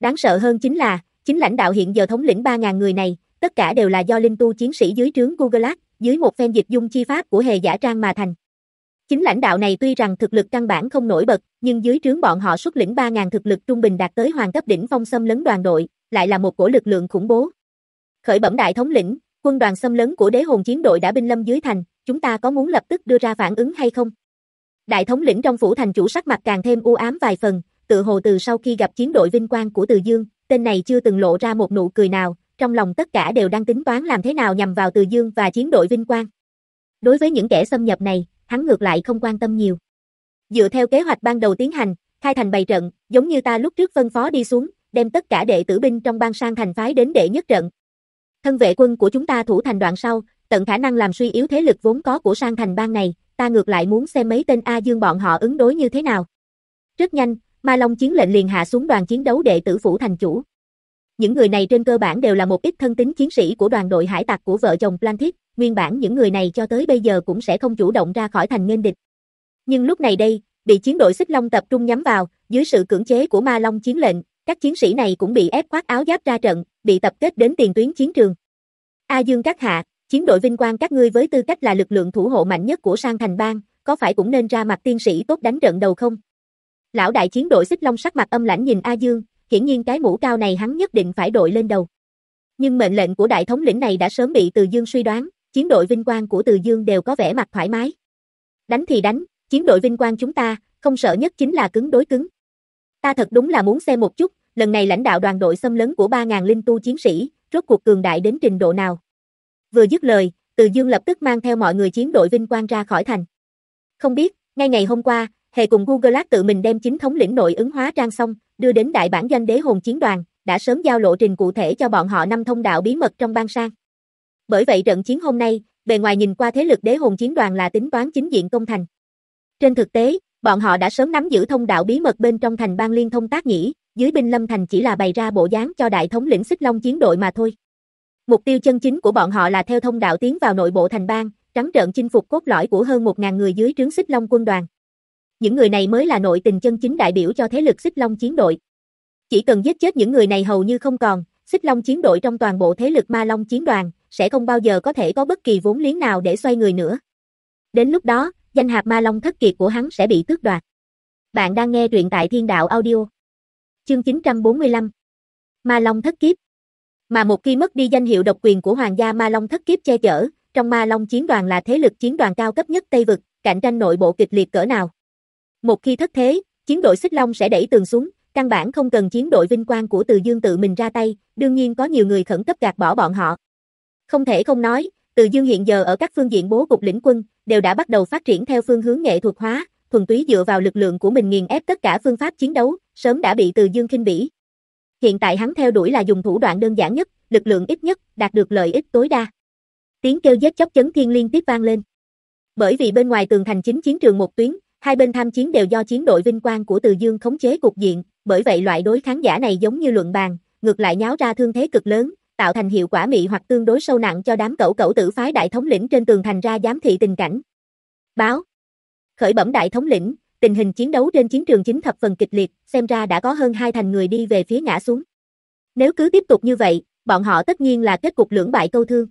Đáng sợ hơn chính là, chính lãnh đạo hiện giờ thống lĩnh 3.000 người này, tất cả đều là do linh tu chiến sĩ dưới trướng Google Ads, dưới một phen dịch dung chi pháp của hề giả trang mà thành. Chính lãnh đạo này tuy rằng thực lực căn bản không nổi bật, nhưng dưới trướng bọn họ xuất lĩnh 3.000 thực lực trung bình đạt tới hoàng cấp đỉnh phong xâm lấn đoàn đội, lại là một cổ lực lượng khủng bố. Khởi bẩm đại thống lĩnh, quân đoàn xâm lấn của đế hồn chiến đội đã binh lâm dưới thành, chúng ta có muốn lập tức đưa ra phản ứng hay không? Đại thống lĩnh trong phủ thành chủ sắc mặt càng thêm u ám vài phần, tự hồ từ sau khi gặp chiến đội vinh quang của Từ Dương, tên này chưa từng lộ ra một nụ cười nào, trong lòng tất cả đều đang tính toán làm thế nào nhằm vào Từ Dương và chiến đội vinh quang. Đối với những kẻ xâm nhập này, hắn ngược lại không quan tâm nhiều. Dựa theo kế hoạch ban đầu tiến hành, khai thành bày trận, giống như ta lúc trước phân phó đi xuống, đem tất cả đệ tử binh trong bang sang thành phái đến đệ nhất trận. Thân vệ quân của chúng ta thủ thành đoạn sau, tận khả năng làm suy yếu thế lực vốn có của sang thành bang này, ta ngược lại muốn xem mấy tên A Dương bọn họ ứng đối như thế nào. Rất nhanh, Ma Long chiến lệnh liền hạ xuống đoàn chiến đấu đệ tử phủ thành chủ. Những người này trên cơ bản đều là một ít thân tín chiến sĩ của đoàn đội hải tặc của vợ chồng Plantit, nguyên bản những người này cho tới bây giờ cũng sẽ không chủ động ra khỏi thành nghênh địch. Nhưng lúc này đây, bị chiến đội Xích Long tập trung nhắm vào, dưới sự cưỡng chế của Ma Long chiến lệnh, các chiến sĩ này cũng bị ép khoác áo giáp ra trận, bị tập kết đến tiền tuyến chiến trường. A Dương các hạ, chiến đội vinh quang các ngươi với tư cách là lực lượng thủ hộ mạnh nhất của sang thành bang, có phải cũng nên ra mặt tiên sĩ tốt đánh trận đầu không? Lão đại chiến đội Xích Long sắc mặt âm lãnh nhìn A Dương, hiển nhiên cái mũ cao này hắn nhất định phải đội lên đầu. Nhưng mệnh lệnh của đại thống lĩnh này đã sớm bị Từ Dương suy đoán, chiến đội vinh quang của Từ Dương đều có vẻ mặt thoải mái. Đánh thì đánh, chiến đội vinh quang chúng ta, không sợ nhất chính là cứng đối cứng. Ta thật đúng là muốn xem một chút, lần này lãnh đạo đoàn đội xâm lấn của 3.000 linh tu chiến sĩ, rốt cuộc cường đại đến trình độ nào. Vừa dứt lời, Từ Dương lập tức mang theo mọi người chiến đội vinh quang ra khỏi thành. Không biết, ngay ngày hôm qua, Hề cùng Google Ads tự mình đem chính thống lĩnh nội ứng hóa trang xong, đưa đến đại bản doanh đế hồn chiến đoàn, đã sớm giao lộ trình cụ thể cho bọn họ năm thông đạo bí mật trong bang sang. Bởi vậy trận chiến hôm nay, bề ngoài nhìn qua thế lực đế hồn chiến đoàn là tính toán chính diện công thành. Trên thực tế, bọn họ đã sớm nắm giữ thông đạo bí mật bên trong thành bang liên thông tác nhĩ, dưới binh lâm thành chỉ là bày ra bộ dáng cho đại thống lĩnh xích long chiến đội mà thôi. Mục tiêu chân chính của bọn họ là theo thông đạo tiến vào nội bộ thành bang, trắng trợn chinh phục cốt lõi của hơn 1.000 người dưới trướng xích long quân đoàn. Những người này mới là nội tình chân chính đại biểu cho thế lực xích long chiến đội. Chỉ cần giết chết những người này hầu như không còn, xích long chiến đội trong toàn bộ thế lực ma long chiến đoàn, sẽ không bao giờ có thể có bất kỳ vốn liếng nào để xoay người nữa. Đến lúc đó, danh hạp ma long thất kiệt của hắn sẽ bị tước đoạt. Bạn đang nghe truyện tại Thiên Đạo Audio. Chương 945 Ma Long thất kiếp Mà một khi mất đi danh hiệu độc quyền của Hoàng gia Ma Long thất kiếp che chở, trong Ma Long chiến đoàn là thế lực chiến đoàn cao cấp nhất Tây Vực, cạnh tranh nội bộ kịch liệt cỡ nào. Một khi thất thế, chiến đội Xích Long sẽ đẩy tường xuống, căn bản không cần chiến đội vinh quang của Từ Dương tự mình ra tay, đương nhiên có nhiều người khẩn cấp gạt bỏ bọn họ. Không thể không nói, Từ Dương hiện giờ ở các phương diện bố cục lĩnh quân, đều đã bắt đầu phát triển theo phương hướng nghệ thuật hóa, thuần túy dựa vào lực lượng của mình nghiền ép tất cả phương pháp chiến đấu, sớm đã bị Từ Dương khinh bỉ. Hiện tại hắn theo đuổi là dùng thủ đoạn đơn giản nhất, lực lượng ít nhất, đạt được lợi ích tối đa. Tiếng kêu giết chóc chấn thiên liên tiếp vang lên. Bởi vì bên ngoài tường thành chính chiến trường một tuyến, hai bên tham chiến đều do chiến đội vinh quang của Từ Dương khống chế cục diện, bởi vậy loại đối kháng giả này giống như luận bàn, ngược lại nháo ra thương thế cực lớn, tạo thành hiệu quả mị hoặc tương đối sâu nặng cho đám cẩu cẩu tử phái đại thống lĩnh trên tường thành ra giám thị tình cảnh. Báo. Khởi bẩm đại thống lĩnh, tình hình chiến đấu trên chiến trường chính thập phần kịch liệt, xem ra đã có hơn hai thành người đi về phía ngã xuống. Nếu cứ tiếp tục như vậy, bọn họ tất nhiên là kết cục lưỡng bại câu thương.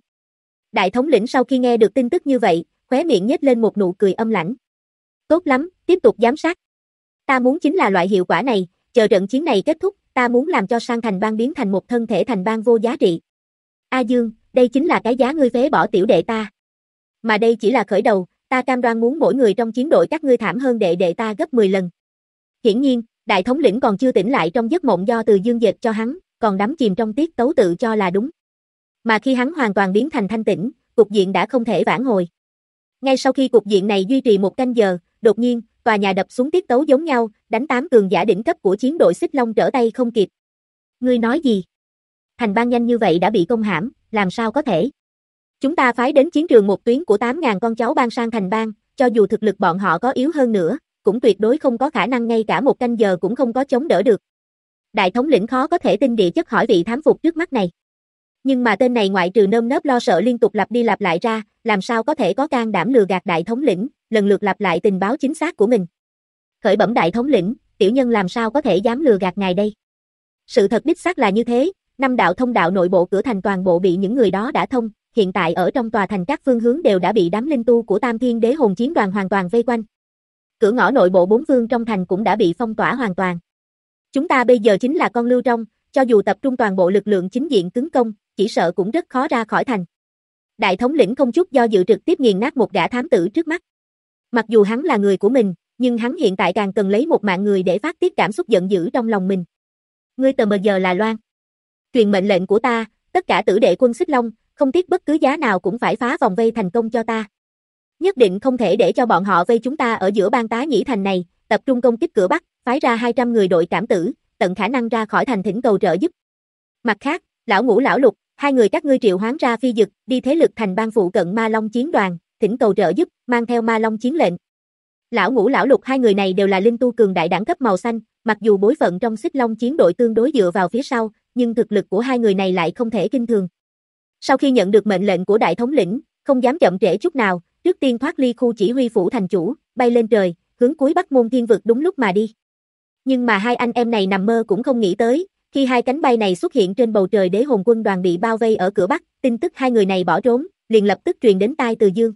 Đại thống lĩnh sau khi nghe được tin tức như vậy, khóe miệng nhếch lên một nụ cười âm lãnh. Tốt lắm, tiếp tục giám sát. Ta muốn chính là loại hiệu quả này, chờ trận chiến này kết thúc, ta muốn làm cho sang thành bang biến thành một thân thể thành bang vô giá trị. A Dương, đây chính là cái giá ngươi phế bỏ tiểu đệ ta. Mà đây chỉ là khởi đầu, ta cam đoan muốn mỗi người trong chiến đội các ngươi thảm hơn đệ đệ ta gấp 10 lần. Hiển nhiên, đại thống lĩnh còn chưa tỉnh lại trong giấc mộng do từ Dương dệt cho hắn, còn đắm chìm trong tiết tấu tự cho là đúng. Mà khi hắn hoàn toàn biến thành thanh tĩnh, cục diện đã không thể vãn hồi. Ngay sau khi cục diện này duy trì một canh giờ, đột nhiên, tòa nhà đập xuống tiết tấu giống nhau, đánh tám cường giả đỉnh cấp của chiến đội xích long trở tay không kịp. Ngươi nói gì? Thành bang nhanh như vậy đã bị công hãm, làm sao có thể? Chúng ta phái đến chiến trường một tuyến của 8.000 con cháu bang sang thành bang, cho dù thực lực bọn họ có yếu hơn nữa, cũng tuyệt đối không có khả năng ngay cả một canh giờ cũng không có chống đỡ được. Đại thống lĩnh khó có thể tin địa chất hỏi vị thám phục trước mắt này. Nhưng mà tên này ngoại trừ nơm nớp lo sợ liên tục lặp đi lặp lại ra, làm sao có thể có can đảm lừa gạt đại thống lĩnh, lần lượt lặp lại tình báo chính xác của mình. Khởi bẩm đại thống lĩnh, tiểu nhân làm sao có thể dám lừa gạt ngài đây? Sự thật đích xác là như thế, năm đạo thông đạo nội bộ cửa thành toàn bộ bị những người đó đã thông, hiện tại ở trong tòa thành các phương hướng đều đã bị đám linh tu của Tam Thiên Đế Hồn Chiến đoàn hoàn toàn vây quanh. Cửa ngõ nội bộ bốn phương trong thành cũng đã bị phong tỏa hoàn toàn. Chúng ta bây giờ chính là con lưu trong, cho dù tập trung toàn bộ lực lượng chính diện cứng công, chỉ sợ cũng rất khó ra khỏi thành. Đại thống lĩnh không chút do dự trực tiếp nghiền nát một gã thám tử trước mắt. Mặc dù hắn là người của mình, nhưng hắn hiện tại càng cần lấy một mạng người để phát tiết cảm xúc giận dữ trong lòng mình. Ngươi tờ mờ giờ là Loan. Truyền mệnh lệnh của ta, tất cả tử đệ quân xích long, không tiếc bất cứ giá nào cũng phải phá vòng vây thành công cho ta. Nhất định không thể để cho bọn họ vây chúng ta ở giữa bang tá nhĩ thành này, tập trung công kích cửa Bắc, phái ra 200 người đội cảm tử, tận khả năng ra khỏi thành thỉnh cầu trợ giúp. Mặt khác, lão ngũ lão lục, hai người các ngươi triệu hoán ra phi dực, đi thế lực thành bang phụ cận Ma Long chiến đoàn, thỉnh cầu trợ giúp, mang theo Ma Long chiến lệnh. Lão ngũ lão lục hai người này đều là linh tu cường đại đẳng cấp màu xanh, mặc dù bối phận trong xích long chiến đội tương đối dựa vào phía sau, nhưng thực lực của hai người này lại không thể kinh thường. Sau khi nhận được mệnh lệnh của đại thống lĩnh, không dám chậm trễ chút nào, trước tiên thoát ly khu chỉ huy phủ thành chủ, bay lên trời, hướng cuối Bắc Môn Thiên vực đúng lúc mà đi. Nhưng mà hai anh em này nằm mơ cũng không nghĩ tới, khi hai cánh bay này xuất hiện trên bầu trời đế hồn quân đoàn bị bao vây ở cửa Bắc, tin tức hai người này bỏ trốn, liền lập tức truyền đến tai Từ Dương.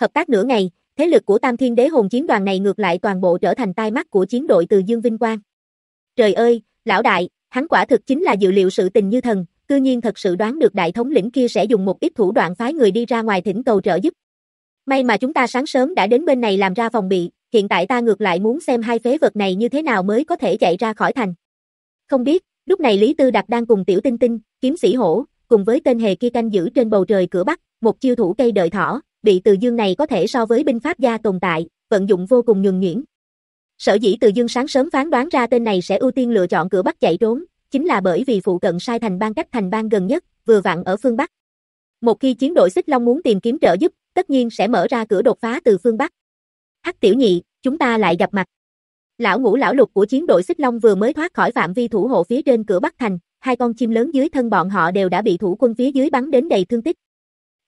Hợp tác nửa ngày, thế lực của Tam Thiên Đế Hồn chiến đoàn này ngược lại toàn bộ trở thành tai mắt của chiến đội Từ Dương Vinh Quang. Trời ơi, lão đại, hắn quả thực chính là dự liệu sự tình như thần, cư nhiên thật sự đoán được đại thống lĩnh kia sẽ dùng một ít thủ đoạn phái người đi ra ngoài thỉnh cầu trợ giúp. May mà chúng ta sáng sớm đã đến bên này làm ra phòng bị, hiện tại ta ngược lại muốn xem hai phế vật này như thế nào mới có thể chạy ra khỏi thành. Không biết, lúc này Lý Tư Đặc đang cùng Tiểu Tinh Tinh, kiếm sĩ hổ, cùng với tên hề kia canh giữ trên bầu trời cửa Bắc, một chiêu thủ cây đợi thỏ, bị Từ Dương này có thể so với binh pháp gia tồn tại, vận dụng vô cùng nhường nhuyễn. Sở dĩ Từ Dương sáng sớm phán đoán ra tên này sẽ ưu tiên lựa chọn cửa Bắc chạy trốn, chính là bởi vì phụ cận sai thành bang cách thành bang gần nhất, vừa vặn ở phương Bắc. Một khi chiến đội Xích Long muốn tìm kiếm trợ giúp, tất nhiên sẽ mở ra cửa đột phá từ phương Bắc. Hắc tiểu nhị, chúng ta lại gặp mặt. Lão ngũ lão lục của chiến đội Xích Long vừa mới thoát khỏi phạm vi thủ hộ phía trên cửa Bắc thành, hai con chim lớn dưới thân bọn họ đều đã bị thủ quân phía dưới bắn đến đầy thương tích.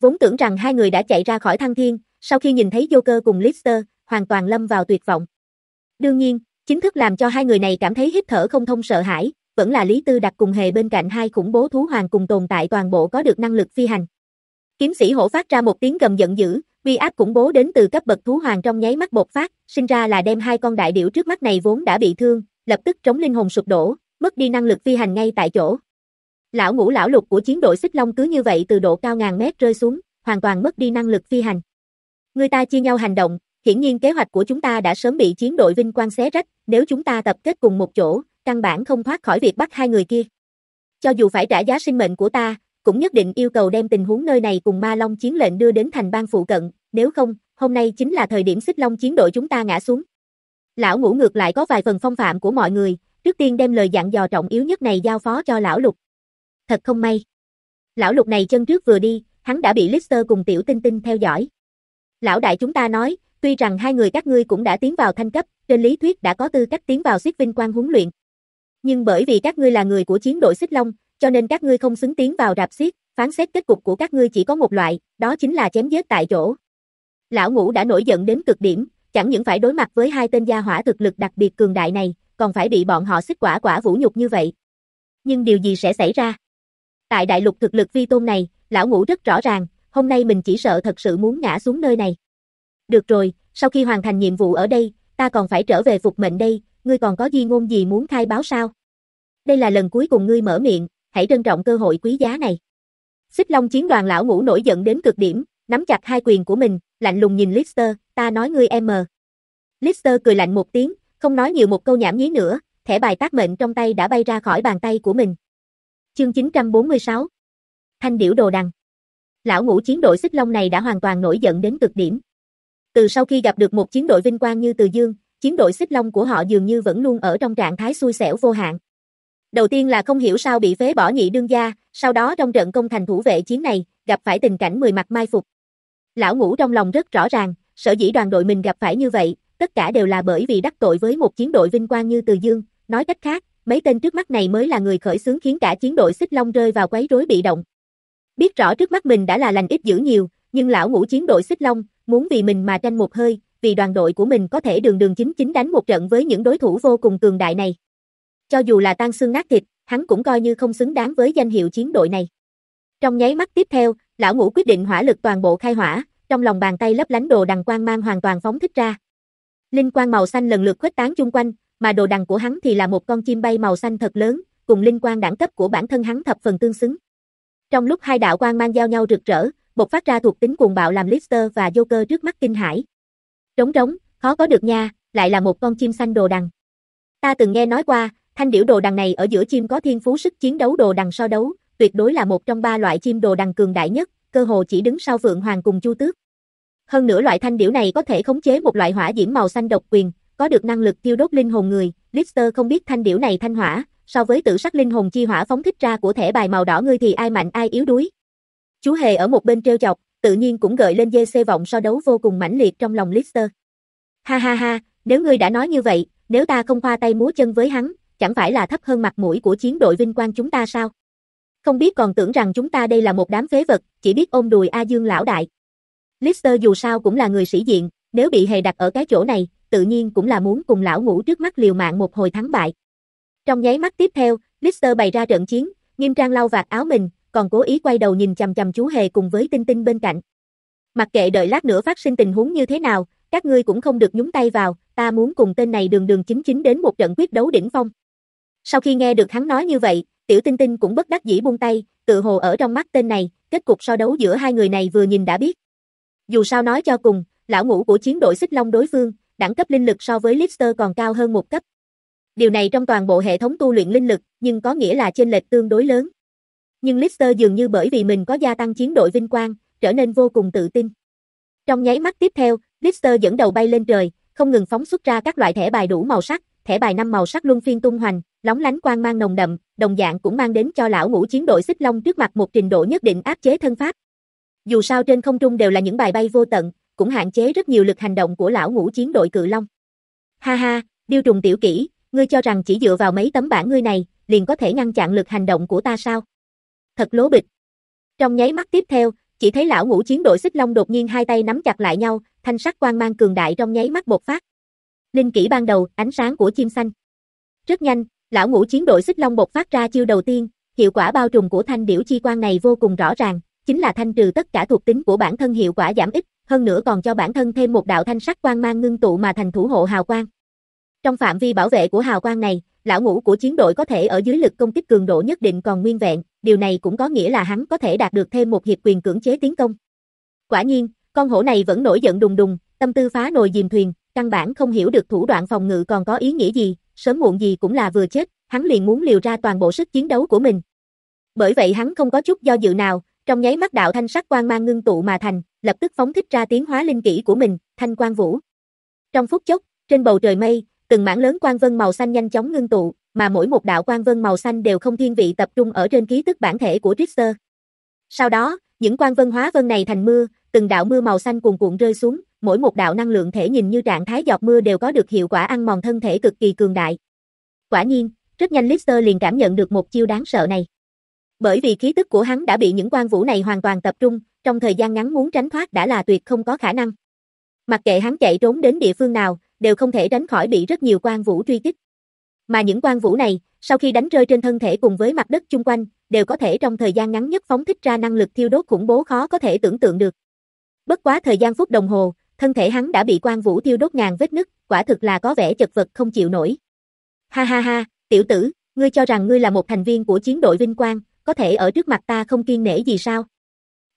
Vốn tưởng rằng hai người đã chạy ra khỏi thăng thiên, sau khi nhìn thấy Joker cùng Lister, hoàn toàn lâm vào tuyệt vọng. Đương nhiên, chính thức làm cho hai người này cảm thấy hít thở không thông sợ hãi, vẫn là Lý Tư đặt cùng hề bên cạnh hai khủng bố thú hoàng cùng tồn tại toàn bộ có được năng lực phi hành. Kiếm sĩ hổ phát ra một tiếng gầm giận dữ, uy áp khủng bố đến từ cấp bậc thú hoàng trong nháy mắt bộc phát, sinh ra là đem hai con đại điểu trước mắt này vốn đã bị thương, lập tức trống linh hồn sụp đổ, mất đi năng lực phi hành ngay tại chỗ. Lão ngũ lão lục của chiến đội xích long cứ như vậy từ độ cao ngàn mét rơi xuống, hoàn toàn mất đi năng lực phi hành. Người ta chia nhau hành động, hiển nhiên kế hoạch của chúng ta đã sớm bị chiến đội vinh quang xé rách, nếu chúng ta tập kết cùng một chỗ, căn bản không thoát khỏi việc bắt hai người kia. Cho dù phải trả giá sinh mệnh của ta, cũng nhất định yêu cầu đem tình huống nơi này cùng Ma Long chiến lệnh đưa đến thành bang phụ cận, nếu không, hôm nay chính là thời điểm xích Long chiến đội chúng ta ngã xuống. Lão ngũ ngược lại có vài phần phong phạm của mọi người, trước tiên đem lời dặn dò trọng yếu nhất này giao phó cho lão lục. Thật không may. Lão lục này chân trước vừa đi, hắn đã bị Lister cùng tiểu tinh tinh theo dõi. Lão đại chúng ta nói, tuy rằng hai người các ngươi cũng đã tiến vào thanh cấp, trên lý thuyết đã có tư cách tiến vào xích vinh quang huấn luyện. Nhưng bởi vì các ngươi là người của chiến đội xích long, cho nên các ngươi không xứng tiến vào rạp xiết, phán xét kết cục của các ngươi chỉ có một loại, đó chính là chém giết tại chỗ. Lão ngũ đã nổi giận đến cực điểm, chẳng những phải đối mặt với hai tên gia hỏa thực lực đặc biệt cường đại này, còn phải bị bọn họ xích quả quả vũ nhục như vậy. Nhưng điều gì sẽ xảy ra? Tại đại lục thực lực vi tôn này, lão ngũ rất rõ ràng, hôm nay mình chỉ sợ thật sự muốn ngã xuống nơi này. Được rồi, sau khi hoàn thành nhiệm vụ ở đây, ta còn phải trở về phục mệnh đây, ngươi còn có di ngôn gì muốn khai báo sao? Đây là lần cuối cùng ngươi mở miệng, hãy trân trọng cơ hội quý giá này. Xích Long chiến đoàn lão ngũ nổi giận đến cực điểm, nắm chặt hai quyền của mình, lạnh lùng nhìn Lister, ta nói ngươi em mờ. Lister cười lạnh một tiếng, không nói nhiều một câu nhảm nhí nữa, thẻ bài tác mệnh trong tay đã bay ra khỏi bàn tay của mình. Chương 946 Thanh điểu đồ đằng Lão ngũ chiến đội xích long này đã hoàn toàn nổi giận đến cực điểm. Từ sau khi gặp được một chiến đội vinh quang như Từ Dương, chiến đội xích long của họ dường như vẫn luôn ở trong trạng thái xui xẻo vô hạn. Đầu tiên là không hiểu sao bị phế bỏ nhị đương gia, sau đó trong trận công thành thủ vệ chiến này, gặp phải tình cảnh mười mặt mai phục. Lão ngũ trong lòng rất rõ ràng, sở dĩ đoàn đội mình gặp phải như vậy, tất cả đều là bởi vì đắc tội với một chiến đội vinh quang như Từ Dương, nói cách khác, mấy tên trước mắt này mới là người khởi xướng khiến cả chiến đội xích long rơi vào quấy rối bị động. Biết rõ trước mắt mình đã là lành ít dữ nhiều, nhưng lão ngũ chiến đội xích long, muốn vì mình mà tranh một hơi, vì đoàn đội của mình có thể đường đường chính chính đánh một trận với những đối thủ vô cùng cường đại này. Cho dù là tan xương nát thịt, hắn cũng coi như không xứng đáng với danh hiệu chiến đội này. Trong nháy mắt tiếp theo, lão ngũ quyết định hỏa lực toàn bộ khai hỏa, trong lòng bàn tay lấp lánh đồ đằng quang mang hoàn toàn phóng thích ra. Linh quang màu xanh lần lượt khuếch tán chung quanh, mà đồ đằng của hắn thì là một con chim bay màu xanh thật lớn, cùng linh quang đẳng cấp của bản thân hắn thập phần tương xứng. Trong lúc hai đạo quang mang giao nhau rực rỡ, bộc phát ra thuộc tính cuồng bạo làm Lister và Joker trước mắt kinh hãi. Trống trống, khó có được nha, lại là một con chim xanh đồ đằng. Ta từng nghe nói qua, thanh điểu đồ đằng này ở giữa chim có thiên phú sức chiến đấu đồ đằng so đấu, tuyệt đối là một trong ba loại chim đồ đằng cường đại nhất, cơ hồ chỉ đứng sau Phượng Hoàng cùng Chu Tước. Hơn nữa loại thanh điểu này có thể khống chế một loại hỏa diễm màu xanh độc quyền, có được năng lực tiêu đốt linh hồn người, Lister không biết thanh điểu này thanh hỏa, so với tự sắc linh hồn chi hỏa phóng thích ra của thẻ bài màu đỏ ngươi thì ai mạnh ai yếu đuối. Chú hề ở một bên treo chọc, tự nhiên cũng gợi lên dê xê vọng so đấu vô cùng mãnh liệt trong lòng Lister. Ha ha ha, nếu ngươi đã nói như vậy, nếu ta không khoa tay múa chân với hắn, chẳng phải là thấp hơn mặt mũi của chiến đội vinh quang chúng ta sao? Không biết còn tưởng rằng chúng ta đây là một đám phế vật, chỉ biết ôm đùi A Dương lão đại. Lister dù sao cũng là người sĩ diện, nếu bị hề đặt ở cái chỗ này, tự nhiên cũng là muốn cùng lão ngũ trước mắt liều mạng một hồi thắng bại. Trong nháy mắt tiếp theo, Lister bày ra trận chiến, nghiêm trang lau vạt áo mình, còn cố ý quay đầu nhìn chằm chằm chú hề cùng với tinh tinh bên cạnh. Mặc kệ đợi lát nữa phát sinh tình huống như thế nào, các ngươi cũng không được nhúng tay vào, ta muốn cùng tên này đường đường chính chính đến một trận quyết đấu đỉnh phong. Sau khi nghe được hắn nói như vậy, tiểu tinh tinh cũng bất đắc dĩ buông tay, tự hồ ở trong mắt tên này, kết cục so đấu giữa hai người này vừa nhìn đã biết. Dù sao nói cho cùng, lão ngũ của chiến đội xích long đối phương, đẳng cấp linh lực so với Lister còn cao hơn một cấp. Điều này trong toàn bộ hệ thống tu luyện linh lực, nhưng có nghĩa là chênh lệch tương đối lớn. Nhưng Lister dường như bởi vì mình có gia tăng chiến đội vinh quang, trở nên vô cùng tự tin. Trong nháy mắt tiếp theo, Lister dẫn đầu bay lên trời, không ngừng phóng xuất ra các loại thẻ bài đủ màu sắc, thẻ bài năm màu sắc luân phiên tung hoành, lóng lánh quang mang nồng đậm, đồng dạng cũng mang đến cho lão ngũ chiến đội xích long trước mặt một trình độ nhất định áp chế thân pháp. Dù sao trên không trung đều là những bài bay vô tận, cũng hạn chế rất nhiều lực hành động của lão ngũ chiến đội cự long. Ha ha, điêu trùng tiểu kỹ, ngươi cho rằng chỉ dựa vào mấy tấm bản ngươi này, liền có thể ngăn chặn lực hành động của ta sao? Thật lố bịch. Trong nháy mắt tiếp theo, chỉ thấy lão ngũ chiến đội xích long đột nhiên hai tay nắm chặt lại nhau, thanh sắc quang mang cường đại trong nháy mắt bộc phát. Linh kỹ ban đầu, ánh sáng của chim xanh. Rất nhanh, lão ngũ chiến đội xích long bộc phát ra chiêu đầu tiên, hiệu quả bao trùm của thanh điểu chi quang này vô cùng rõ ràng, chính là thanh trừ tất cả thuộc tính của bản thân hiệu quả giảm ít, hơn nữa còn cho bản thân thêm một đạo thanh sắc quang mang ngưng tụ mà thành thủ hộ hào quang. Trong phạm vi bảo vệ của hào quang này, lão ngũ của chiến đội có thể ở dưới lực công kích cường độ nhất định còn nguyên vẹn, điều này cũng có nghĩa là hắn có thể đạt được thêm một hiệp quyền cưỡng chế tiến công. Quả nhiên, con hổ này vẫn nổi giận đùng đùng, tâm tư phá nồi dìm thuyền, căn bản không hiểu được thủ đoạn phòng ngự còn có ý nghĩa gì, sớm muộn gì cũng là vừa chết, hắn liền muốn liều ra toàn bộ sức chiến đấu của mình. Bởi vậy hắn không có chút do dự nào, trong nháy mắt đạo thanh sắc quang mang ngưng tụ mà thành, lập tức phóng thích ra tiếng hóa linh kỹ của mình, thanh quang vũ. Trong phút chốc, trên bầu trời mây, từng mảng lớn quang vân màu xanh nhanh chóng ngưng tụ, mà mỗi một đạo quang vân màu xanh đều không thiên vị tập trung ở trên ký tức bản thể của Trickster. Sau đó, những quang vân hóa vân này thành mưa, từng đạo mưa màu xanh cuồn cuộn rơi xuống, mỗi một đạo năng lượng thể nhìn như trạng thái giọt mưa đều có được hiệu quả ăn mòn thân thể cực kỳ cường đại. Quả nhiên, rất nhanh Lister liền cảm nhận được một chiêu đáng sợ này. Bởi vì khí tức của hắn đã bị những quang vũ này hoàn toàn tập trung, trong thời gian ngắn muốn tránh thoát đã là tuyệt không có khả năng. Mặc kệ hắn chạy trốn đến địa phương nào, đều không thể tránh khỏi bị rất nhiều quan vũ truy kích. Mà những quan vũ này, sau khi đánh rơi trên thân thể cùng với mặt đất chung quanh, đều có thể trong thời gian ngắn nhất phóng thích ra năng lực thiêu đốt khủng bố khó có thể tưởng tượng được. Bất quá thời gian phút đồng hồ, thân thể hắn đã bị quan vũ thiêu đốt ngàn vết nứt, quả thực là có vẻ chật vật không chịu nổi. Ha ha ha, tiểu tử, ngươi cho rằng ngươi là một thành viên của chiến đội Vinh Quang, có thể ở trước mặt ta không kiên nể gì sao?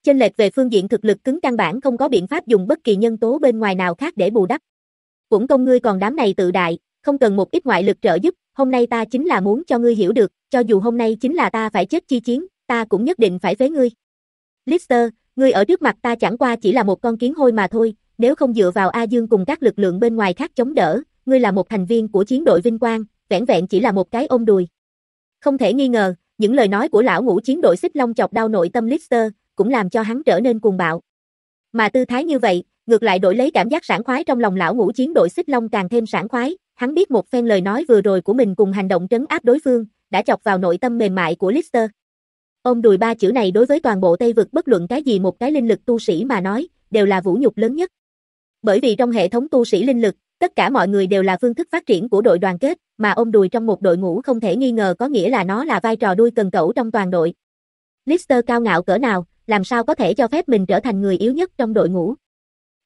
Chênh lệch về phương diện thực lực cứng căn bản không có biện pháp dùng bất kỳ nhân tố bên ngoài nào khác để bù đắp. Cũng công ngươi còn đám này tự đại, không cần một ít ngoại lực trợ giúp, hôm nay ta chính là muốn cho ngươi hiểu được, cho dù hôm nay chính là ta phải chết chi chiến, ta cũng nhất định phải phế ngươi. Lister, ngươi ở trước mặt ta chẳng qua chỉ là một con kiến hôi mà thôi, nếu không dựa vào A Dương cùng các lực lượng bên ngoài khác chống đỡ, ngươi là một thành viên của chiến đội Vinh Quang, vẻn vẹn chỉ là một cái ôm đùi. Không thể nghi ngờ, những lời nói của lão ngũ chiến đội xích long chọc đau nội tâm Lister, cũng làm cho hắn trở nên cuồng bạo. Mà tư thái như vậy, ngược lại đổi lấy cảm giác sảng khoái trong lòng lão ngũ chiến đội xích long càng thêm sảng khoái, hắn biết một phen lời nói vừa rồi của mình cùng hành động trấn áp đối phương, đã chọc vào nội tâm mềm mại của Lister. Ông đùi ba chữ này đối với toàn bộ Tây vực bất luận cái gì một cái linh lực tu sĩ mà nói, đều là vũ nhục lớn nhất. Bởi vì trong hệ thống tu sĩ linh lực, tất cả mọi người đều là phương thức phát triển của đội đoàn kết, mà ông đùi trong một đội ngũ không thể nghi ngờ có nghĩa là nó là vai trò đuôi cần cẩu trong toàn đội. Lister cao ngạo cỡ nào, làm sao có thể cho phép mình trở thành người yếu nhất trong đội ngũ.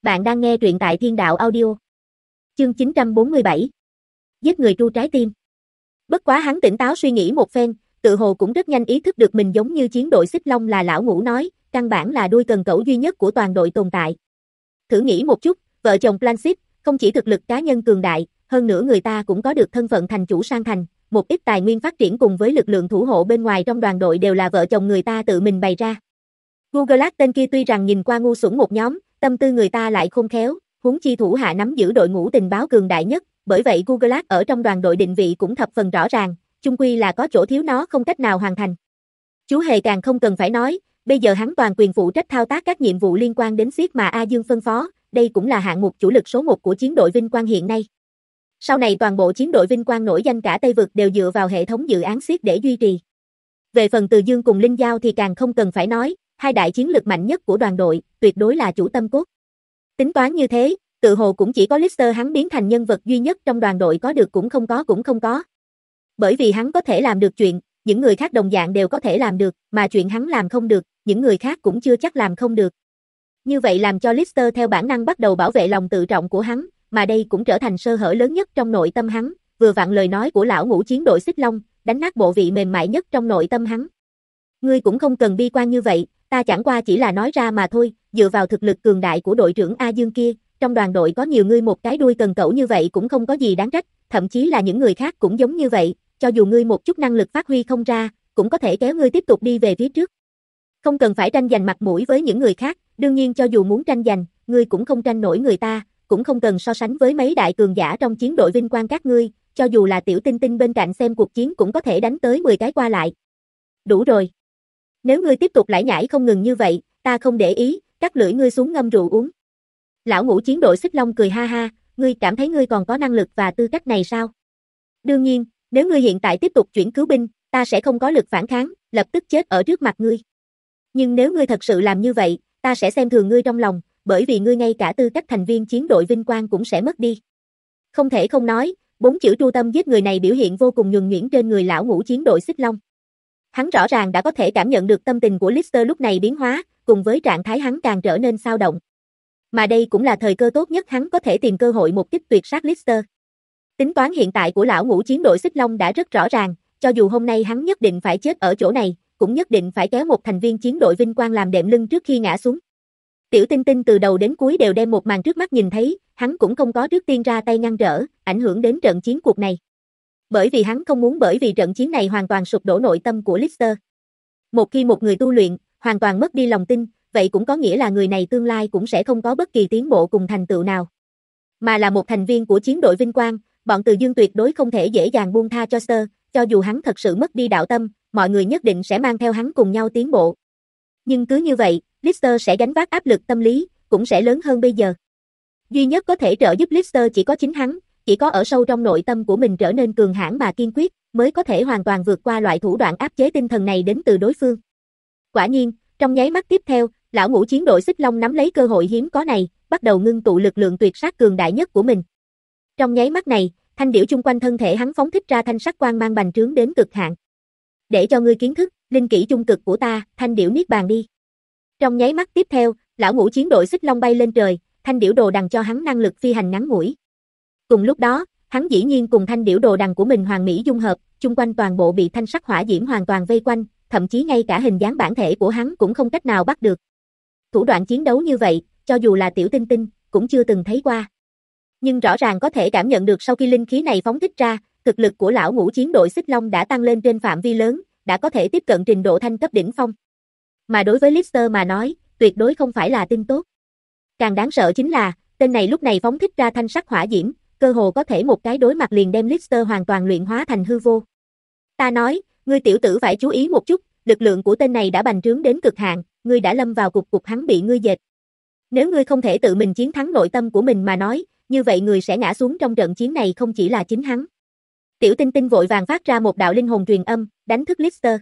Bạn đang nghe truyện tại Thiên Đạo Audio. Chương 947 Giết người tru trái tim Bất quá hắn tỉnh táo suy nghĩ một phen, tự hồ cũng rất nhanh ý thức được mình giống như chiến đội xích long là lão ngũ nói, căn bản là đuôi cần cẩu duy nhất của toàn đội tồn tại. Thử nghĩ một chút, vợ chồng Planship, không chỉ thực lực cá nhân cường đại, hơn nữa người ta cũng có được thân phận thành chủ sang thành, một ít tài nguyên phát triển cùng với lực lượng thủ hộ bên ngoài trong đoàn đội đều là vợ chồng người ta tự mình bày ra. Google tên kia tuy rằng nhìn qua ngu xuẩn một nhóm, tâm tư người ta lại khôn khéo, huống chi thủ hạ nắm giữ đội ngũ tình báo cường đại nhất, bởi vậy Google ở trong đoàn đội định vị cũng thập phần rõ ràng, chung quy là có chỗ thiếu nó không cách nào hoàn thành. Chú Hề càng không cần phải nói, bây giờ hắn toàn quyền phụ trách thao tác các nhiệm vụ liên quan đến siết mà A Dương phân phó, đây cũng là hạng mục chủ lực số 1 của chiến đội Vinh Quang hiện nay. Sau này toàn bộ chiến đội Vinh Quang nổi danh cả Tây Vực đều dựa vào hệ thống dự án siết để duy trì. Về phần Từ Dương cùng Linh Giao thì càng không cần phải nói, hai đại chiến lực mạnh nhất của đoàn đội, tuyệt đối là chủ tâm cốt. Tính toán như thế, tự hồ cũng chỉ có Lister hắn biến thành nhân vật duy nhất trong đoàn đội có được cũng không có cũng không có. Bởi vì hắn có thể làm được chuyện, những người khác đồng dạng đều có thể làm được, mà chuyện hắn làm không được, những người khác cũng chưa chắc làm không được. Như vậy làm cho Lister theo bản năng bắt đầu bảo vệ lòng tự trọng của hắn, mà đây cũng trở thành sơ hở lớn nhất trong nội tâm hắn, vừa vặn lời nói của lão ngũ chiến đội xích long, đánh nát bộ vị mềm mại nhất trong nội tâm hắn. Ngươi cũng không cần bi quan như vậy, ta chẳng qua chỉ là nói ra mà thôi, dựa vào thực lực cường đại của đội trưởng A Dương kia, trong đoàn đội có nhiều ngươi một cái đuôi cần cẩu như vậy cũng không có gì đáng trách, thậm chí là những người khác cũng giống như vậy, cho dù ngươi một chút năng lực phát huy không ra, cũng có thể kéo ngươi tiếp tục đi về phía trước. Không cần phải tranh giành mặt mũi với những người khác, đương nhiên cho dù muốn tranh giành, ngươi cũng không tranh nổi người ta, cũng không cần so sánh với mấy đại cường giả trong chiến đội vinh quang các ngươi, cho dù là tiểu tinh tinh bên cạnh xem cuộc chiến cũng có thể đánh tới 10 cái qua lại. Đủ rồi. Nếu ngươi tiếp tục lải nhải không ngừng như vậy, ta không để ý, cắt lưỡi ngươi xuống ngâm rượu uống. Lão ngũ chiến đội xích long cười ha ha, ngươi cảm thấy ngươi còn có năng lực và tư cách này sao? Đương nhiên, nếu ngươi hiện tại tiếp tục chuyển cứu binh, ta sẽ không có lực phản kháng, lập tức chết ở trước mặt ngươi. Nhưng nếu ngươi thật sự làm như vậy, ta sẽ xem thường ngươi trong lòng, bởi vì ngươi ngay cả tư cách thành viên chiến đội vinh quang cũng sẽ mất đi. Không thể không nói, bốn chữ tru tâm giết người này biểu hiện vô cùng nhuần nhuyễn trên người lão ngũ chiến đội xích long. Hắn rõ ràng đã có thể cảm nhận được tâm tình của Lister lúc này biến hóa, cùng với trạng thái hắn càng trở nên sao động. Mà đây cũng là thời cơ tốt nhất hắn có thể tìm cơ hội một kích tuyệt sát Lister. Tính toán hiện tại của lão ngũ chiến đội xích long đã rất rõ ràng, cho dù hôm nay hắn nhất định phải chết ở chỗ này, cũng nhất định phải kéo một thành viên chiến đội vinh quang làm đệm lưng trước khi ngã xuống. Tiểu tinh tinh từ đầu đến cuối đều đem một màn trước mắt nhìn thấy, hắn cũng không có trước tiên ra tay ngăn trở, ảnh hưởng đến trận chiến cuộc này. Bởi vì hắn không muốn bởi vì trận chiến này hoàn toàn sụp đổ nội tâm của Lister. Một khi một người tu luyện, hoàn toàn mất đi lòng tin, vậy cũng có nghĩa là người này tương lai cũng sẽ không có bất kỳ tiến bộ cùng thành tựu nào. Mà là một thành viên của chiến đội vinh quang, bọn Từ Dương tuyệt đối không thể dễ dàng buông tha cho Sơ, cho dù hắn thật sự mất đi đạo tâm, mọi người nhất định sẽ mang theo hắn cùng nhau tiến bộ. Nhưng cứ như vậy, Lister sẽ gánh vác áp lực tâm lý, cũng sẽ lớn hơn bây giờ. Duy nhất có thể trợ giúp Lister chỉ có chính hắn, chỉ có ở sâu trong nội tâm của mình trở nên cường hãn mà kiên quyết, mới có thể hoàn toàn vượt qua loại thủ đoạn áp chế tinh thần này đến từ đối phương. Quả nhiên, trong nháy mắt tiếp theo, lão ngũ chiến đội xích long nắm lấy cơ hội hiếm có này, bắt đầu ngưng tụ lực lượng tuyệt sát cường đại nhất của mình. Trong nháy mắt này, thanh điểu chung quanh thân thể hắn phóng thích ra thanh sắc quang mang bành trướng đến cực hạn. Để cho ngươi kiến thức, linh kỹ trung cực của ta, thanh điểu niết bàn đi. Trong nháy mắt tiếp theo, lão ngũ chiến đội xích long bay lên trời, thanh điểu đồ đằng cho hắn năng lực phi hành ngắn ngủi. Cùng lúc đó, hắn dĩ nhiên cùng thanh điểu đồ đằng của mình hoàng mỹ dung hợp, chung quanh toàn bộ bị thanh sắc hỏa diễm hoàn toàn vây quanh, thậm chí ngay cả hình dáng bản thể của hắn cũng không cách nào bắt được. Thủ đoạn chiến đấu như vậy, cho dù là tiểu tinh tinh, cũng chưa từng thấy qua. Nhưng rõ ràng có thể cảm nhận được sau khi linh khí này phóng thích ra, thực lực của lão ngũ chiến đội xích long đã tăng lên trên phạm vi lớn, đã có thể tiếp cận trình độ thanh cấp đỉnh phong. Mà đối với Lister mà nói, tuyệt đối không phải là tin tốt. Càng đáng sợ chính là, tên này lúc này phóng thích ra thanh sắc hỏa diễm, cơ hồ có thể một cái đối mặt liền đem Lister hoàn toàn luyện hóa thành hư vô. Ta nói, ngươi tiểu tử phải chú ý một chút, lực lượng của tên này đã bành trướng đến cực hạn, ngươi đã lâm vào cục cục hắn bị ngươi dệt. Nếu ngươi không thể tự mình chiến thắng nội tâm của mình mà nói, như vậy người sẽ ngã xuống trong trận chiến này không chỉ là chính hắn. Tiểu tinh tinh vội vàng phát ra một đạo linh hồn truyền âm, đánh thức Lister.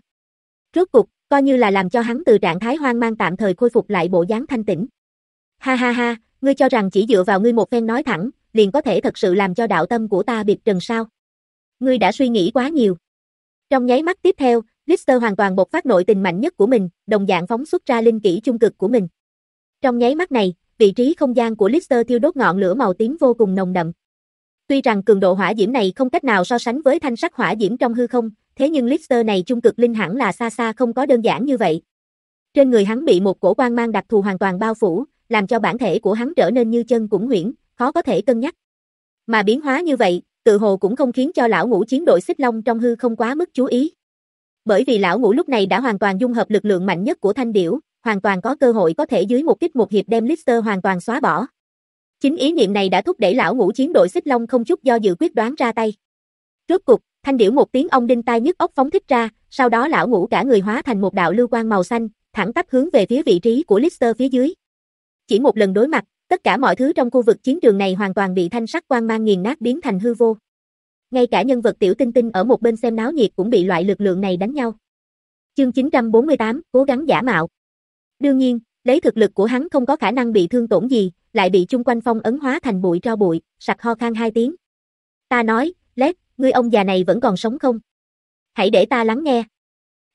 Rốt cục, coi như là làm cho hắn từ trạng thái hoang mang tạm thời khôi phục lại bộ dáng thanh tĩnh. Ha ha ha, ngươi cho rằng chỉ dựa vào ngươi một phen nói thẳng, liền có thể thật sự làm cho đạo tâm của ta biệt trần sao? Ngươi đã suy nghĩ quá nhiều. Trong nháy mắt tiếp theo, Lister hoàn toàn bộc phát nội tình mạnh nhất của mình, đồng dạng phóng xuất ra linh kỹ trung cực của mình. Trong nháy mắt này, vị trí không gian của Lister thiêu đốt ngọn lửa màu tím vô cùng nồng đậm. Tuy rằng cường độ hỏa diễm này không cách nào so sánh với thanh sắc hỏa diễm trong hư không, thế nhưng Lister này trung cực linh hẳn là xa xa không có đơn giản như vậy. Trên người hắn bị một cổ quang mang đặc thù hoàn toàn bao phủ, làm cho bản thể của hắn trở nên như chân cũng huyễn, khó có thể cân nhắc. Mà biến hóa như vậy, tự hồ cũng không khiến cho lão ngũ chiến đội xích long trong hư không quá mức chú ý. Bởi vì lão ngũ lúc này đã hoàn toàn dung hợp lực lượng mạnh nhất của thanh điểu, hoàn toàn có cơ hội có thể dưới một kích một hiệp đem Lister hoàn toàn xóa bỏ. Chính ý niệm này đã thúc đẩy lão ngũ chiến đội xích long không chút do dự quyết đoán ra tay. Rốt cục, thanh điểu một tiếng ông đinh tai nhức ốc phóng thích ra, sau đó lão ngũ cả người hóa thành một đạo lưu quang màu xanh, thẳng tắp hướng về phía vị trí của Lister phía dưới. Chỉ một lần đối mặt, tất cả mọi thứ trong khu vực chiến trường này hoàn toàn bị thanh sắc quang mang nghiền nát biến thành hư vô. Ngay cả nhân vật tiểu tinh tinh ở một bên xem náo nhiệt cũng bị loại lực lượng này đánh nhau. Chương 948, cố gắng giả mạo. Đương nhiên, lấy thực lực của hắn không có khả năng bị thương tổn gì, lại bị chung quanh phong ấn hóa thành bụi tro bụi, sặc ho khan hai tiếng. Ta nói, Lét, ngươi ông già này vẫn còn sống không? Hãy để ta lắng nghe.